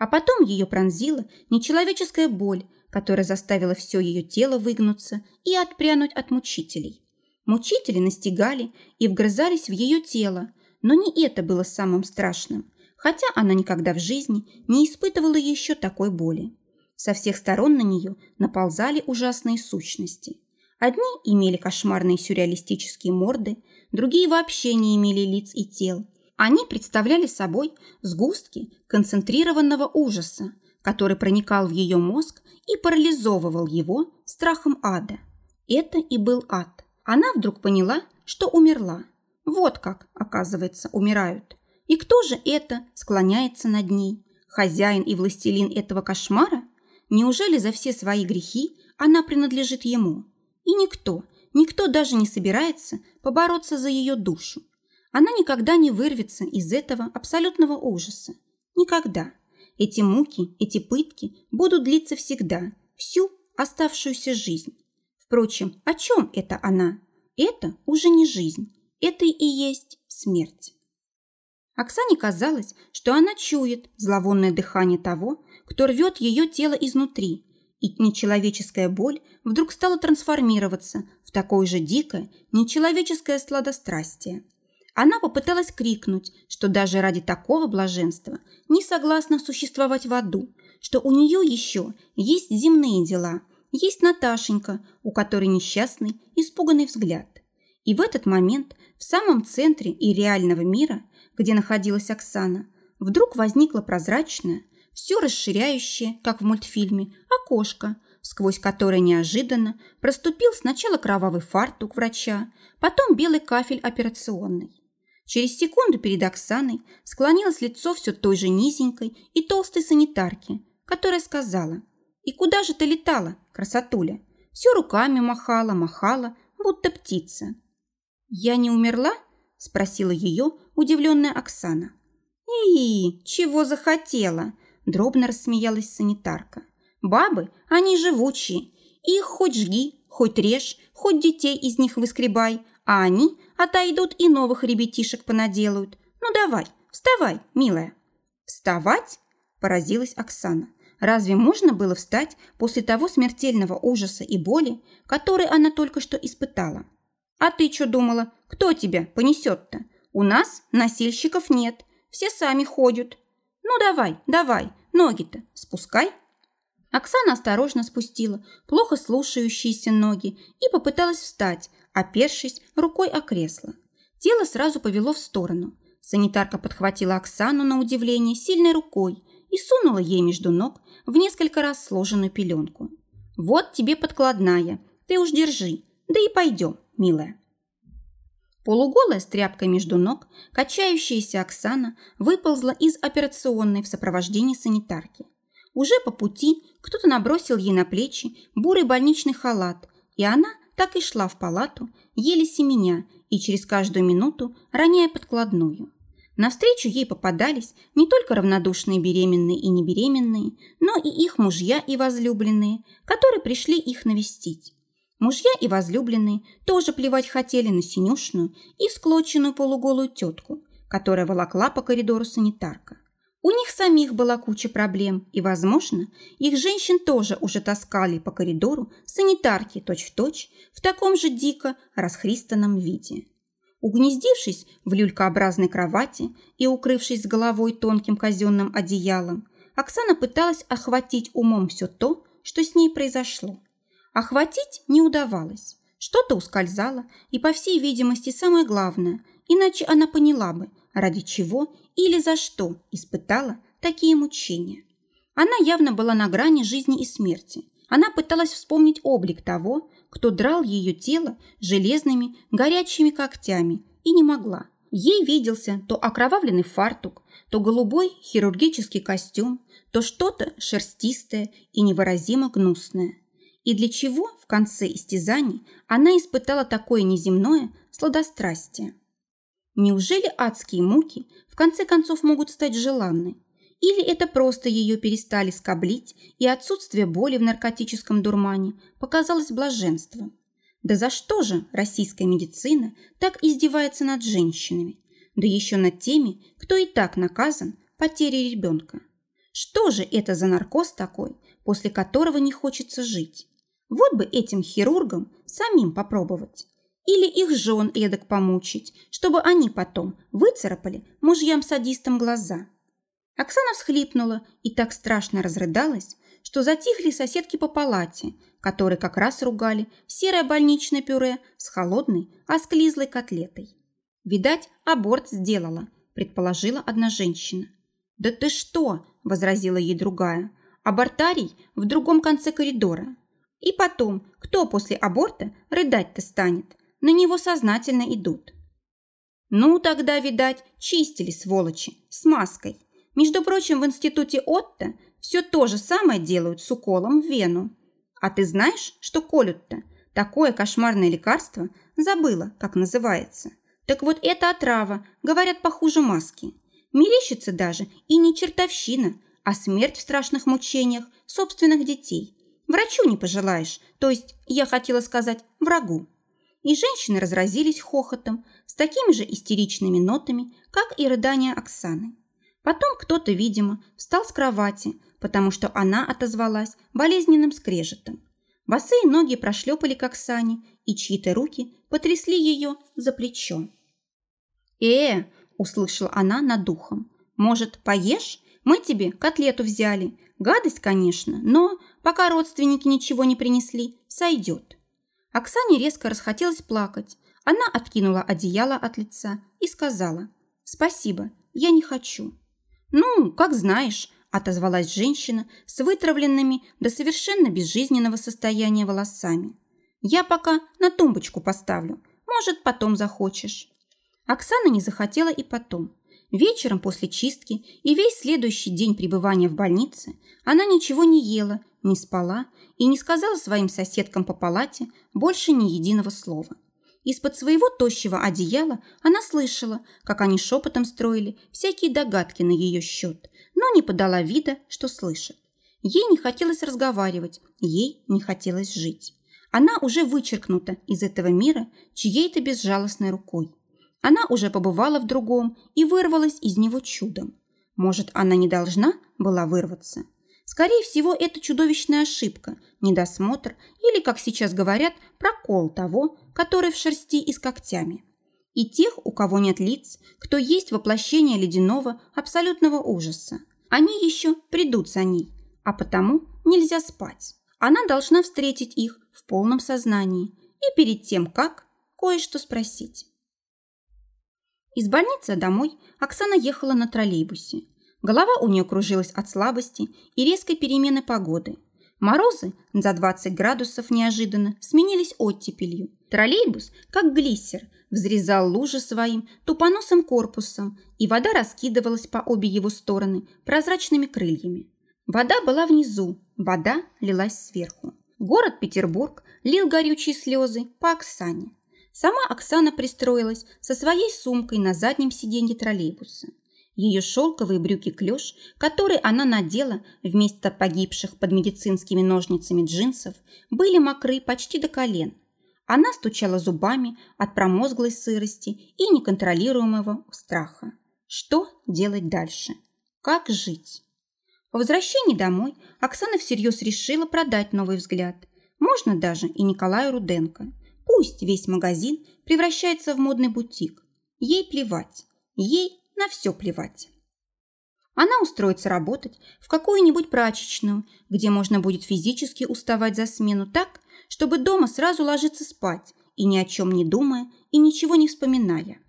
А потом ее пронзила нечеловеческая боль, которая заставила все ее тело выгнуться и отпрянуть от мучителей. Мучители настигали и вгрызались в ее тело, но не это было самым страшным, хотя она никогда в жизни не испытывала еще такой боли. Со всех сторон на нее наползали ужасные сущности. Одни имели кошмарные сюрреалистические морды, другие вообще не имели лиц и тел, они представляли собой сгустки концентрированного ужаса, который проникал в ее мозг и парализовывал его страхом ада. Это и был ад. Она вдруг поняла, что умерла. Вот как, оказывается, умирают. И кто же это склоняется над ней? Хозяин и властелин этого кошмара? Неужели за все свои грехи она принадлежит ему? И никто, никто даже не собирается побороться за ее душу. Она никогда не вырвется из этого абсолютного ужаса. Никогда. Эти муки, эти пытки будут длиться всегда, всю оставшуюся жизнь. Впрочем, о чем это она? Это уже не жизнь, это и есть смерть. Оксане казалось, что она чует зловонное дыхание того, кто рвет ее тело изнутри, и нечеловеческая боль вдруг стала трансформироваться в такое же дикое, нечеловеческое сладострастие. Она попыталась крикнуть, что даже ради такого блаженства не согласна существовать в аду, что у нее еще есть земные дела, есть Наташенька, у которой несчастный, испуганный взгляд. И в этот момент в самом центре и реального мира, где находилась Оксана, вдруг возникла прозрачная, все расширяющее, как в мультфильме, окошко, сквозь которое неожиданно проступил сначала кровавый фартук врача, потом белый кафель операционной. Через секунду перед Оксаной склонилось лицо все той же низенькой и толстой санитарки, которая сказала «И куда же ты летала, красотуля?» Все руками махала, махала, будто птица. «Я не умерла?» – спросила ее удивленная Оксана. «И, чего захотела?» – дробно рассмеялась санитарка. «Бабы, они живучие. Их хоть жги, хоть режь, хоть детей из них выскребай, а они отойдут и новых ребятишек понаделают. Ну давай, вставай, милая». «Вставать?» – поразилась Оксана. Разве можно было встать после того смертельного ужаса и боли, который она только что испытала? А ты что думала, кто тебя понесет-то? У нас носильщиков нет, все сами ходят. Ну давай, давай, ноги-то спускай. Оксана осторожно спустила плохо слушающиеся ноги и попыталась встать, опершись рукой о кресло. Тело сразу повело в сторону. Санитарка подхватила Оксану на удивление сильной рукой и сунула ей между ног в несколько раз сложенную пеленку. «Вот тебе подкладная, ты уж держи, да и пойдем, милая». Полуголая с тряпкой между ног, качающаяся Оксана выползла из операционной в сопровождении санитарки. Уже по пути кто-то набросил ей на плечи бурый больничный халат, и она так и шла в палату, еле семеня и через каждую минуту роняя подкладную. Навстречу ей попадались не только равнодушные беременные и небеременные, но и их мужья и возлюбленные, которые пришли их навестить. Мужья и возлюбленные тоже плевать хотели на синюшную и всклоченную полуголую тетку, которая волокла по коридору санитарка. У них самих была куча проблем, и, возможно, их женщин тоже уже таскали по коридору санитарки точь-в-точь -точь в таком же дико расхристанном виде. Угнездившись в люлькообразной кровати и укрывшись с головой тонким казенным одеялом, Оксана пыталась охватить умом все то, что с ней произошло. Охватить не удавалось. Что-то ускользало, и, по всей видимости, самое главное, иначе она поняла бы, ради чего или за что испытала такие мучения. Она явно была на грани жизни и смерти. Она пыталась вспомнить облик того, кто драл ее тело железными горячими когтями, и не могла. Ей виделся то окровавленный фартук, то голубой хирургический костюм, то что-то шерстистое и невыразимо гнусное. И для чего в конце истязаний она испытала такое неземное сладострастие? Неужели адские муки в конце концов могут стать желанны? Или это просто ее перестали скоблить, и отсутствие боли в наркотическом дурмане показалось блаженством? Да за что же российская медицина так издевается над женщинами? Да еще над теми, кто и так наказан потерей ребенка. Что же это за наркоз такой, после которого не хочется жить? Вот бы этим хирургам самим попробовать. Или их жен эдак помучить, чтобы они потом выцарапали мужьям-садистам глаза. Оксана всхлипнула и так страшно разрыдалась, что затихли соседки по палате, которые как раз ругали серое больничное пюре с холодной, осклизлой котлетой. «Видать, аборт сделала», – предположила одна женщина. «Да ты что?» – возразила ей другая. «Абортарий в другом конце коридора». И потом, кто после аборта рыдать-то станет? На него сознательно идут. Ну, тогда, видать, чистили, сволочи, с маской. Между прочим, в институте Отто все то же самое делают с уколом в вену. А ты знаешь, что колют-то? Такое кошмарное лекарство забыла, как называется. Так вот эта отрава, говорят, похуже маски. Мерещится даже и не чертовщина, а смерть в страшных мучениях собственных детей. Врачу не пожелаешь, то есть, я хотела сказать, врагу. И женщины разразились хохотом с такими же истеричными нотами, как и рыдания Оксаны. Потом кто-то, видимо, встал с кровати, потому что она отозвалась болезненным скрежетом. Босые ноги прошлепали к Оксане, и чьи-то руки потрясли ее за плечо. «Э!» – услышала она над духом. «Может, поешь? Мы тебе котлету взяли. Гадость, конечно, но пока родственники ничего не принесли, сойдет». Оксане резко расхотелось плакать. Она откинула одеяло от лица и сказала «Спасибо, я не хочу». «Ну, как знаешь», – отозвалась женщина с вытравленными до совершенно безжизненного состояния волосами. «Я пока на тумбочку поставлю. Может, потом захочешь». Оксана не захотела и потом. Вечером после чистки и весь следующий день пребывания в больнице она ничего не ела, не спала и не сказала своим соседкам по палате больше ни единого слова. Из-под своего тощего одеяла она слышала, как они шепотом строили всякие догадки на ее счет, но не подала вида, что слышит. Ей не хотелось разговаривать, ей не хотелось жить. Она уже вычеркнута из этого мира чьей-то безжалостной рукой. Она уже побывала в другом и вырвалась из него чудом. Может, она не должна была вырваться? Скорее всего, это чудовищная ошибка, недосмотр или, как сейчас говорят, прокол того, который в шерсти и с когтями. И тех, у кого нет лиц, кто есть воплощение ледяного абсолютного ужаса. Они еще придут за ней, а потому нельзя спать. Она должна встретить их в полном сознании и перед тем, как кое-что спросить. Из больницы домой Оксана ехала на троллейбусе. Голова у нее кружилась от слабости и резкой перемены погоды. Морозы за 20 градусов неожиданно сменились оттепелью. Троллейбус, как глиссер, взрезал лужи своим тупоносым корпусом, и вода раскидывалась по обе его стороны прозрачными крыльями. Вода была внизу, вода лилась сверху. Город Петербург лил горючие слезы по Оксане. Сама Оксана пристроилась со своей сумкой на заднем сиденье троллейбуса. Ее шелковые брюки-клеш, которые она надела вместо погибших под медицинскими ножницами джинсов, были мокры почти до колен. Она стучала зубами от промозглой сырости и неконтролируемого страха. Что делать дальше? Как жить? По возвращении домой Оксана всерьез решила продать новый взгляд. Можно даже и Николаю Руденко. Пусть весь магазин превращается в модный бутик. Ей плевать. Ей на все плевать. Она устроится работать в какую-нибудь прачечную, где можно будет физически уставать за смену так, чтобы дома сразу ложиться спать и ни о чем не думая и ничего не вспоминая.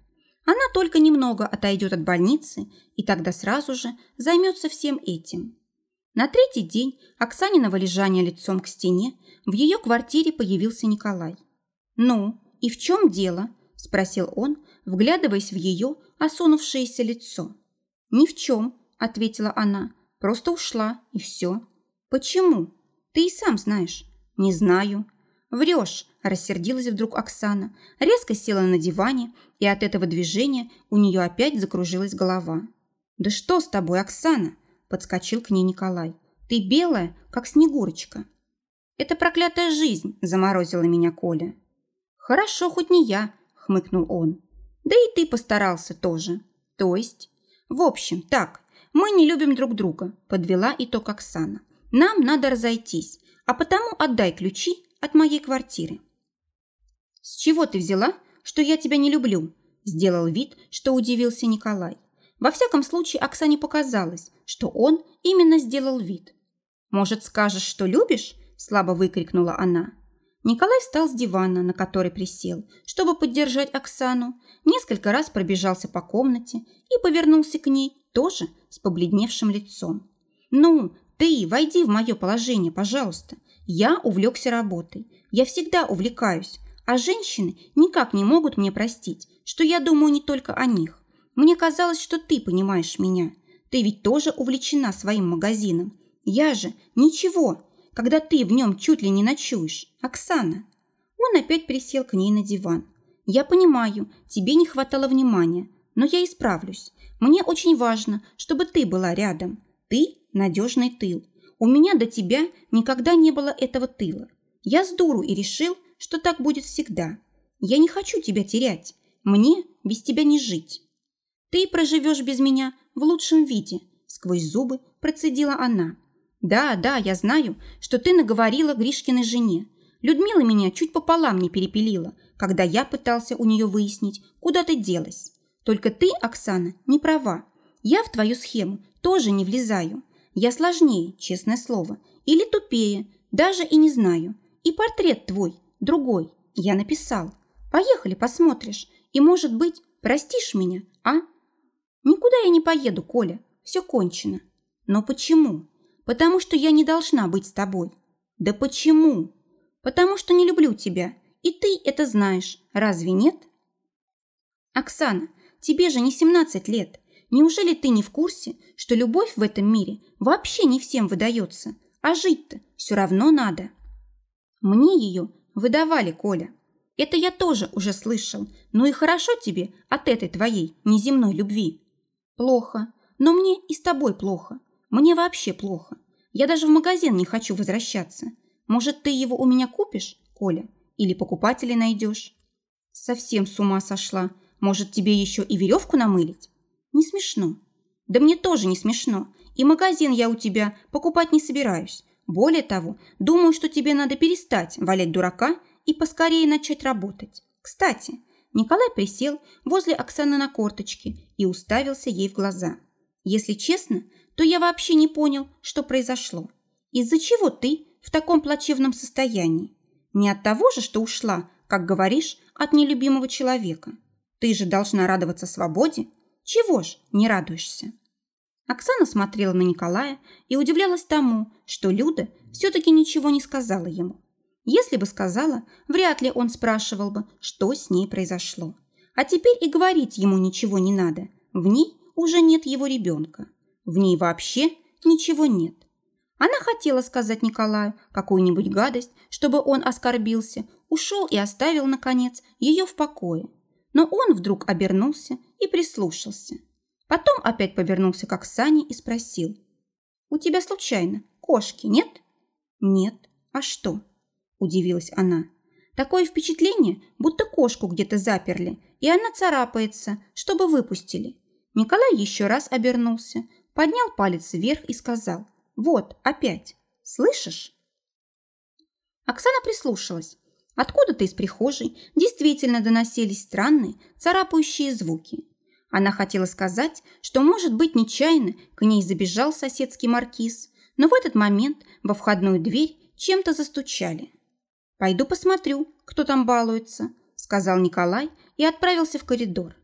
Она только немного отойдет от больницы и тогда сразу же займется всем этим. На третий день Оксаниного лежания лицом к стене в ее квартире появился Николай. «Ну, и в чем дело?» – спросил он, вглядываясь в ее осунувшееся лицо. «Ни в чем», – ответила она, – «просто ушла, и все». «Почему? Ты и сам знаешь». «Не знаю». «Врешь», – рассердилась вдруг Оксана, резко села на диване, и от этого движения у нее опять закружилась голова. «Да что с тобой, Оксана?» – подскочил к ней Николай. «Ты белая, как Снегурочка». «Это проклятая жизнь», – заморозила меня Коля. «Хорошо, хоть не я», – хмыкнул он. «Да и ты постарался тоже. То есть?» «В общем, так, мы не любим друг друга», – подвела итог Оксана. «Нам надо разойтись, а потому отдай ключи от моей квартиры». «С чего ты взяла, что я тебя не люблю?» – сделал вид, что удивился Николай. Во всяком случае, Оксане показалось, что он именно сделал вид. «Может, скажешь, что любишь?» – слабо выкрикнула она. Николай встал с дивана, на который присел, чтобы поддержать Оксану, несколько раз пробежался по комнате и повернулся к ней, тоже с побледневшим лицом. «Ну, ты войди в мое положение, пожалуйста. Я увлекся работой. Я всегда увлекаюсь, а женщины никак не могут мне простить, что я думаю не только о них. Мне казалось, что ты понимаешь меня. Ты ведь тоже увлечена своим магазином. Я же ничего, когда ты в нем чуть ли не ночуешь, Оксана?» Он опять присел к ней на диван. «Я понимаю, тебе не хватало внимания, но я исправлюсь. Мне очень важно, чтобы ты была рядом. Ты – надежный тыл. У меня до тебя никогда не было этого тыла. Я с дуру и решил, что так будет всегда. Я не хочу тебя терять. Мне без тебя не жить. Ты проживешь без меня в лучшем виде, сквозь зубы процедила она. Да, да, я знаю, что ты наговорила Гришкиной жене. Людмила меня чуть пополам не перепилила, когда я пытался у нее выяснить, куда ты делась. Только ты, Оксана, не права. Я в твою схему тоже не влезаю. Я сложнее, честное слово, или тупее, даже и не знаю. И портрет твой, другой, я написал. Поехали, посмотришь, и, может быть, простишь меня, а? Никуда я не поеду, Коля, все кончено. Но почему? Потому что я не должна быть с тобой. Да почему? Потому что не люблю тебя, и ты это знаешь, разве нет? Оксана, тебе же не 17 лет. Неужели ты не в курсе, что любовь в этом мире вообще не всем выдается, а жить-то все равно надо? Мне ее выдавали, Коля. Это я тоже уже слышал. Ну и хорошо тебе от этой твоей неземной любви. Плохо. Но мне и с тобой плохо. Мне вообще плохо. Я даже в магазин не хочу возвращаться. Может, ты его у меня купишь, Коля? Или покупателей найдешь? Совсем с ума сошла. Может, тебе еще и веревку намылить? Не смешно. Да мне тоже не смешно. И магазин я у тебя покупать не собираюсь. Более того, думаю, что тебе надо перестать валять дурака и поскорее начать работать. Кстати, Николай присел возле Оксаны на корточке и уставился ей в глаза. Если честно, то я вообще не понял, что произошло. Из-за чего ты в таком плачевном состоянии? Не от того же, что ушла, как говоришь, от нелюбимого человека. Ты же должна радоваться свободе. Чего ж не радуешься? Оксана смотрела на Николая и удивлялась тому, что Люда все-таки ничего не сказала ему. Если бы сказала, вряд ли он спрашивал бы, что с ней произошло. А теперь и говорить ему ничего не надо. В ней уже нет его ребенка. В ней вообще ничего нет. Она хотела сказать Николаю какую-нибудь гадость, чтобы он оскорбился, ушел и оставил, наконец, ее в покое. Но он вдруг обернулся и прислушался. Потом опять повернулся к Оксане и спросил. «У тебя случайно кошки нет?» «Нет. А что?» – удивилась она. «Такое впечатление, будто кошку где-то заперли, и она царапается, чтобы выпустили». Николай еще раз обернулся, поднял палец вверх и сказал «Вот, опять. Слышишь?» Оксана прислушалась. Откуда-то из прихожей действительно доносились странные, царапающие звуки. Она хотела сказать, что, может быть, нечаянно к ней забежал соседский маркиз, но в этот момент во входную дверь чем-то застучали. «Пойду посмотрю, кто там балуется», – сказал Николай и отправился в коридор.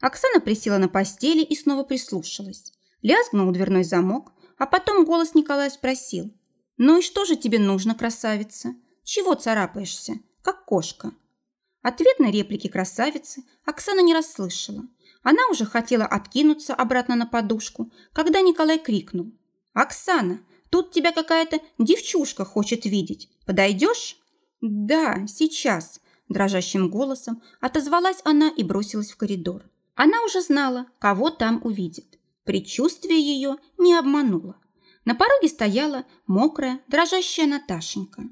Оксана присела на постели и снова прислушалась. Лязгнул дверной замок, а потом голос Николая спросил. «Ну и что же тебе нужно, красавица? Чего царапаешься, как кошка?» Ответной реплики красавицы Оксана не расслышала. Она уже хотела откинуться обратно на подушку, когда Николай крикнул. «Оксана, тут тебя какая-то девчушка хочет видеть. Подойдешь?» «Да, сейчас», – дрожащим голосом отозвалась она и бросилась в коридор. Она уже знала, кого там увидит. Предчувствие ее не обмануло. На пороге стояла мокрая, дрожащая Наташенька.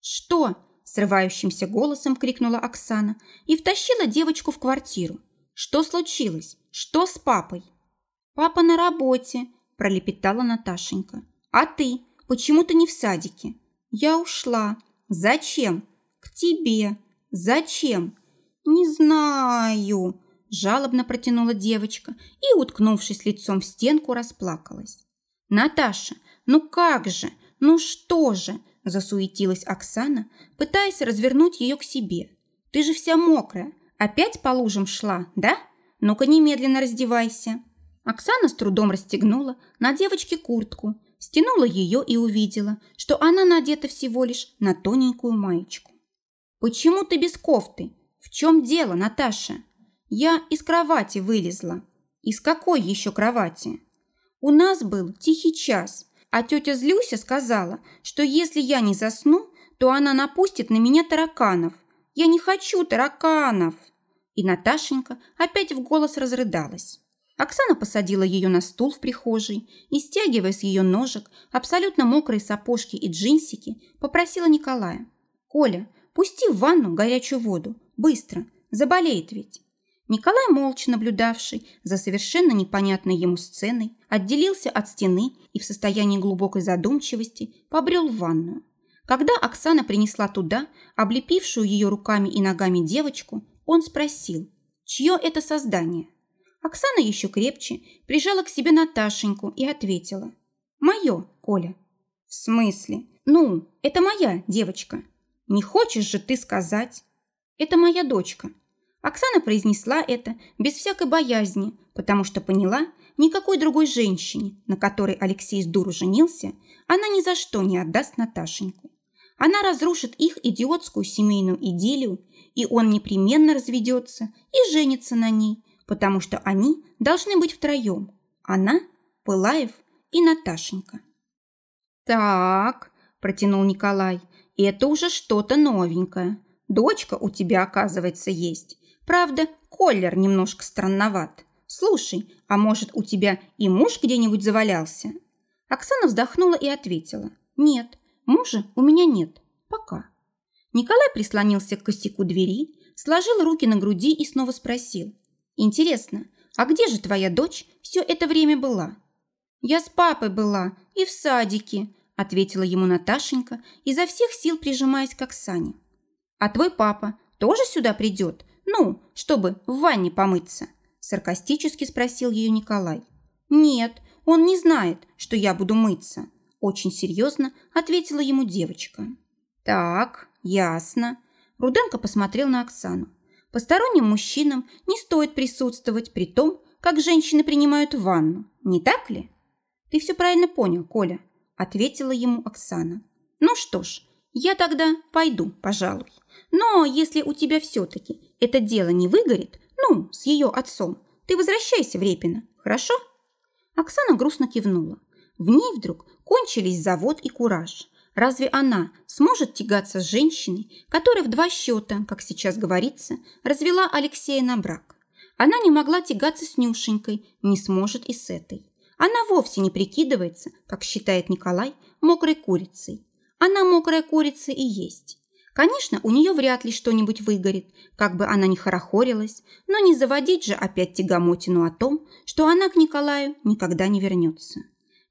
«Что?» – срывающимся голосом крикнула Оксана и втащила девочку в квартиру. Что случилось? Что с папой?» «Папа на работе», – пролепетала Наташенька. «А ты? Почему ты не в садике?» «Я ушла». «Зачем?» «К тебе». «Зачем?» «Не знаю», – жалобно протянула девочка и, уткнувшись лицом в стенку, расплакалась. «Наташа, ну как же? Ну что же?» – засуетилась Оксана, пытаясь развернуть ее к себе. «Ты же вся мокрая, Опять по лужам шла, да? Ну-ка немедленно раздевайся. Оксана с трудом расстегнула на девочке куртку, стянула ее и увидела, что она надета всего лишь на тоненькую маечку. «Почему ты без кофты? В чем дело, Наташа?» «Я из кровати вылезла». «Из какой еще кровати?» «У нас был тихий час, а тетя Злюся сказала, что если я не засну, то она напустит на меня тараканов. Я не хочу тараканов!» И Наташенька опять в голос разрыдалась. Оксана посадила ее на стул в прихожей и, стягивая с ее ножек абсолютно мокрые сапожки и джинсики, попросила Николая. «Коля, пусти в ванну горячую воду. Быстро. Заболеет ведь». Николай, молча наблюдавший за совершенно непонятной ему сценой, отделился от стены и в состоянии глубокой задумчивости побрел в ванную. Когда Оксана принесла туда, облепившую ее руками и ногами девочку, он спросил, чье это создание? Оксана еще крепче прижала к себе Наташеньку и ответила, «Мое, Коля». «В смысле? Ну, это моя девочка. Не хочешь же ты сказать?» «Это моя дочка», Оксана произнесла это без всякой боязни, потому что поняла, никакой другой женщине, на которой Алексей с дуру женился, она ни за что не отдаст Наташеньку. Она разрушит их идиотскую семейную идиллию, и он непременно разведется и женится на ней, потому что они должны быть втроем. Она, Пылаев и Наташенька. «Так», – протянул Николай, – «это уже что-то новенькое. Дочка у тебя, оказывается, есть. Правда, колер немножко странноват. Слушай, а может, у тебя и муж где-нибудь завалялся?» Оксана вздохнула и ответила. «Нет, мужа у меня нет. Пока». Николай прислонился к косяку двери, сложил руки на груди и снова спросил. «Интересно, а где же твоя дочь все это время была?» «Я с папой была и в садике», ответила ему Наташенька, изо всех сил прижимаясь к Оксане. «А твой папа тоже сюда придет «Ну, чтобы в ванне помыться?» – саркастически спросил ее Николай. «Нет, он не знает, что я буду мыться», – очень серьезно ответила ему девочка. «Так, ясно». Руденко посмотрел на Оксану. «Посторонним мужчинам не стоит присутствовать при том, как женщины принимают ванну, не так ли?» «Ты все правильно понял, Коля», – ответила ему Оксана. «Ну что ж, я тогда пойду, пожалуй. Но если у тебя все-таки это дело не выгорит, ну, с ее отцом, ты возвращайся в Репино, хорошо?» Оксана грустно кивнула. В ней вдруг кончились завод и кураж. Разве она сможет тягаться с женщиной, которая в два счета, как сейчас говорится, развела Алексея на брак? Она не могла тягаться с Нюшенькой, не сможет и с этой. Она вовсе не прикидывается, как считает Николай, мокрой курицей. Она мокрая курица и есть. Конечно, у нее вряд ли что-нибудь выгорит, как бы она ни хорохорилась, но не заводить же опять тягомотину о том, что она к Николаю никогда не вернется.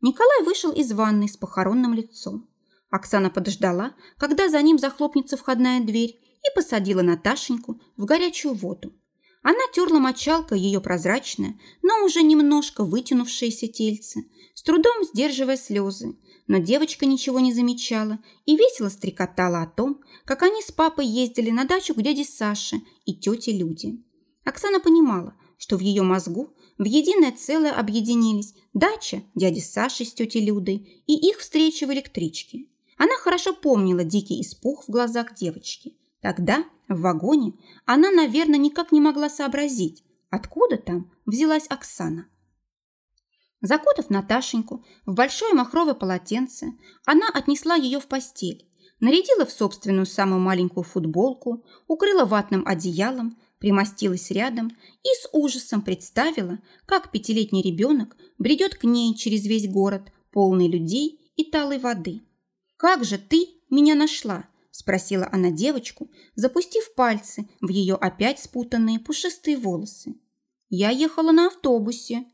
Николай вышел из ванной с похоронным лицом. Оксана подождала, когда за ним захлопнется входная дверь, и посадила Наташеньку в горячую воду. Она терла мочалкой ее прозрачное, но уже немножко вытянувшееся тельце, с трудом сдерживая слезы, но девочка ничего не замечала и весело стрекотала о том, как они с папой ездили на дачу к дяде Саше и тете Люде. Оксана понимала, что в ее мозгу в единое целое объединились дача дяди Саши с тетей Людой и их встреча в электричке. Она хорошо помнила дикий испуг в глазах девочки. Тогда, в вагоне, она, наверное, никак не могла сообразить, откуда там взялась Оксана. Закутав Наташеньку в большое махровое полотенце, она отнесла ее в постель, нарядила в собственную самую маленькую футболку, укрыла ватным одеялом, примостилась рядом и с ужасом представила, как пятилетний ребенок бредет к ней через весь город, полный людей и талой воды. «Как же ты меня нашла?» – спросила она девочку, запустив пальцы в ее опять спутанные пушистые волосы. «Я ехала на автобусе»,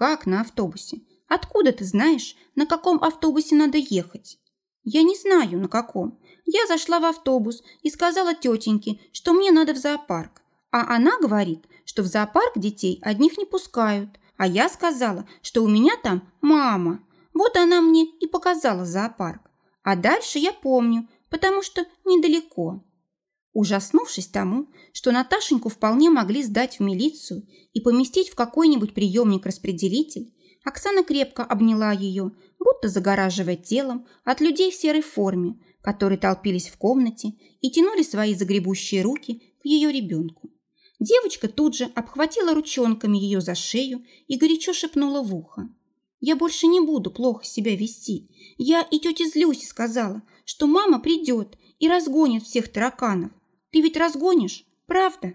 «Как на автобусе? Откуда ты знаешь, на каком автобусе надо ехать?» «Я не знаю, на каком. Я зашла в автобус и сказала тетеньке, что мне надо в зоопарк. А она говорит, что в зоопарк детей одних не пускают. А я сказала, что у меня там мама. Вот она мне и показала зоопарк. А дальше я помню, потому что недалеко». Ужаснувшись тому, что Наташеньку вполне могли сдать в милицию и поместить в какой-нибудь приемник-распределитель, Оксана крепко обняла ее, будто загораживая телом от людей в серой форме, которые толпились в комнате и тянули свои загребущие руки к ее ребенку. Девочка тут же обхватила ручонками ее за шею и горячо шепнула в ухо. «Я больше не буду плохо себя вести. Я и тете Злюсе сказала, что мама придет и разгонит всех тараканов. Ты ведь разгонишь, правда?»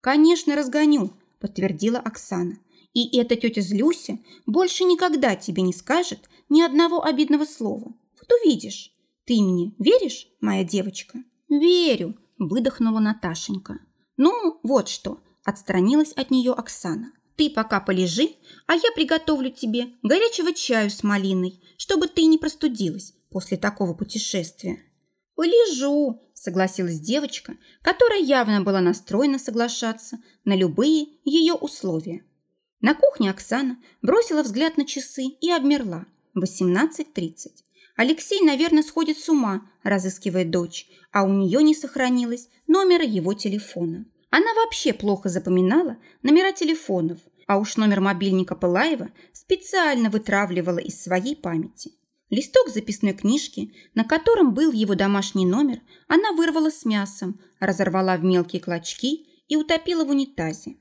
«Конечно, разгоню», – подтвердила Оксана. И эта тетя Злюся больше никогда тебе не скажет ни одного обидного слова. Вот увидишь. Ты мне веришь, моя девочка? Верю, выдохнула Наташенька. Ну, вот что, отстранилась от нее Оксана. Ты пока полежи, а я приготовлю тебе горячего чаю с малиной, чтобы ты не простудилась после такого путешествия. Полежу, согласилась девочка, которая явно была настроена соглашаться на любые ее условия. На кухне Оксана бросила взгляд на часы и обмерла. 18.30. Алексей, наверное, сходит с ума, разыскивая дочь, а у нее не сохранилось номера его телефона. Она вообще плохо запоминала номера телефонов, а уж номер мобильника Пылаева специально вытравливала из своей памяти. Листок записной книжки, на котором был его домашний номер, она вырвала с мясом, разорвала в мелкие клочки и утопила в унитазе.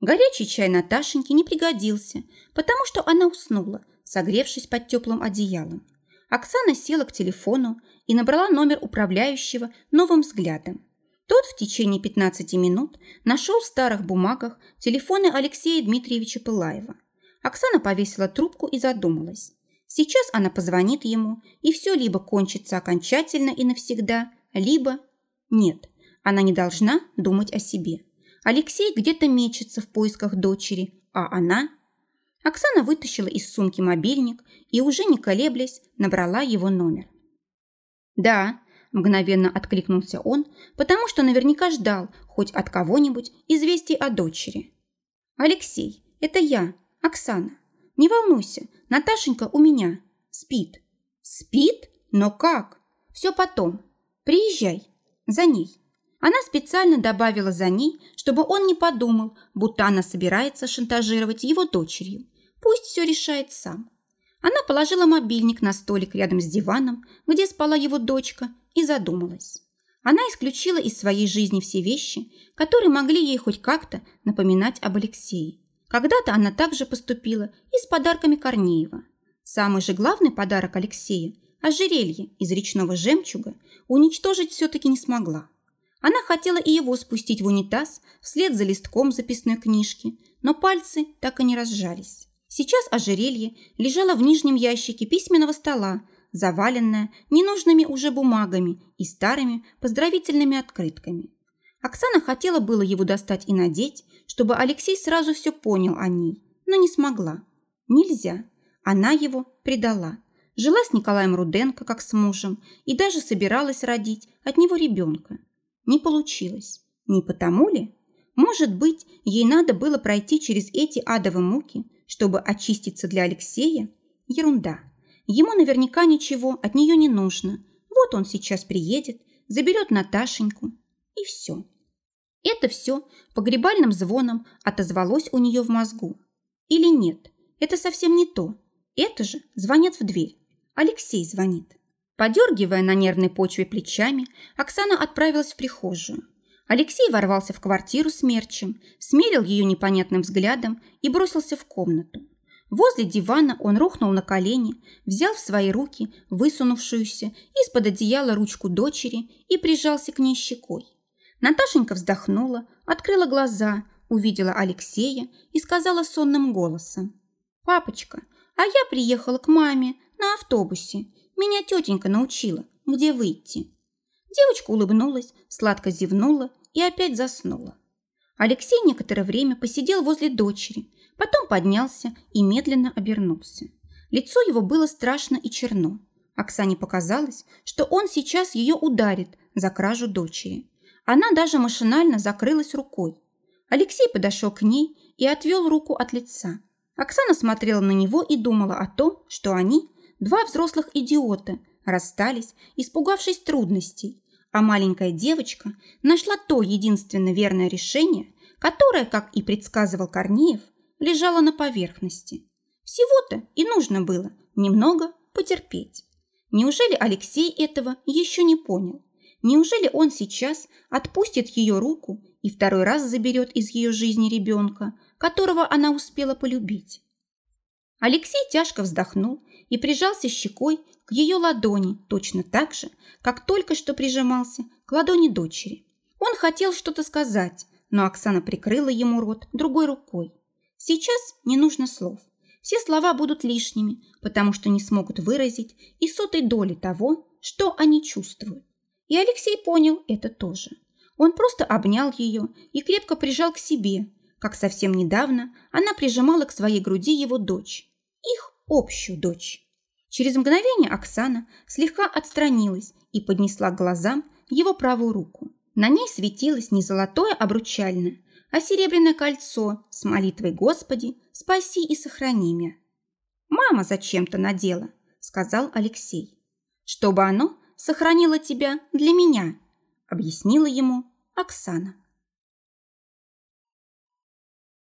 Горячий чай Наташеньке не пригодился, потому что она уснула, согревшись под теплым одеялом. Оксана села к телефону и набрала номер управляющего новым взглядом. Тот в течение 15 минут нашел в старых бумагах телефоны Алексея Дмитриевича Пылаева. Оксана повесила трубку и задумалась. Сейчас она позвонит ему, и все либо кончится окончательно и навсегда, либо... Нет, она не должна думать о себе. Алексей где-то мечется в поисках дочери, а она... Оксана вытащила из сумки мобильник и, уже не колеблясь, набрала его номер. «Да», – мгновенно откликнулся он, потому что наверняка ждал хоть от кого-нибудь известий о дочери. «Алексей, это я, Оксана. Не волнуйся, Наташенька у меня. Спит». «Спит? Но как?» «Все потом. Приезжай. За ней». Она специально добавила за ней, чтобы он не подумал, будто она собирается шантажировать его дочерью. Пусть все решает сам. Она положила мобильник на столик рядом с диваном, где спала его дочка, и задумалась. Она исключила из своей жизни все вещи, которые могли ей хоть как-то напоминать об Алексее. Когда-то она также поступила и с подарками Корнеева. Самый же главный подарок Алексея – ожерелье из речного жемчуга – уничтожить все-таки не смогла. Она хотела и его спустить в унитаз вслед за листком записной книжки, но пальцы так и не разжались. Сейчас ожерелье лежало в нижнем ящике письменного стола, заваленное ненужными уже бумагами и старыми поздравительными открытками. Оксана хотела было его достать и надеть, чтобы Алексей сразу все понял о ней, но не смогла. Нельзя. Она его предала. Жила с Николаем Руденко, как с мужем, и даже собиралась родить от него ребенка. Не получилось. Не потому ли? Может быть, ей надо было пройти через эти адовые муки, чтобы очиститься для Алексея? Ерунда. Ему наверняка ничего от нее не нужно. Вот он сейчас приедет, заберет Наташеньку. И все. Это все погребальным звоном отозвалось у нее в мозгу. Или нет, это совсем не то. Это же звонят в дверь. Алексей звонит. Подергивая на нервной почве плечами, Оксана отправилась в прихожую. Алексей ворвался в квартиру с мерчем, смерил ее непонятным взглядом и бросился в комнату. Возле дивана он рухнул на колени, взял в свои руки высунувшуюся из-под одеяла ручку дочери и прижался к ней щекой. Наташенька вздохнула, открыла глаза, увидела Алексея и сказала сонным голосом. «Папочка, а я приехала к маме на автобусе меня тетенька научила, где выйти». Девочка улыбнулась, сладко зевнула и опять заснула. Алексей некоторое время посидел возле дочери, потом поднялся и медленно обернулся. Лицо его было страшно и черно. Оксане показалось, что он сейчас ее ударит за кражу дочери. Она даже машинально закрылась рукой. Алексей подошел к ней и отвел руку от лица. Оксана смотрела на него и думала о том, что они, Два взрослых идиота расстались, испугавшись трудностей, а маленькая девочка нашла то единственно верное решение, которое, как и предсказывал Корнеев, лежало на поверхности. Всего-то и нужно было немного потерпеть. Неужели Алексей этого еще не понял? Неужели он сейчас отпустит ее руку и второй раз заберет из ее жизни ребенка, которого она успела полюбить? Алексей тяжко вздохнул и прижался щекой к ее ладони точно так же, как только что прижимался к ладони дочери. Он хотел что-то сказать, но Оксана прикрыла ему рот другой рукой. Сейчас не нужно слов. Все слова будут лишними, потому что не смогут выразить и сотой доли того, что они чувствуют. И Алексей понял это тоже. Он просто обнял ее и крепко прижал к себе, как совсем недавно она прижимала к своей груди его дочь, их общую дочь. Через мгновение Оксана слегка отстранилась и поднесла к глазам его правую руку. На ней светилось не золотое обручальное, а серебряное кольцо с молитвой «Господи, спаси и сохрани меня». «Мама зачем-то надела», – сказал Алексей. «Чтобы оно сохранило тебя для меня», – объяснила ему Оксана.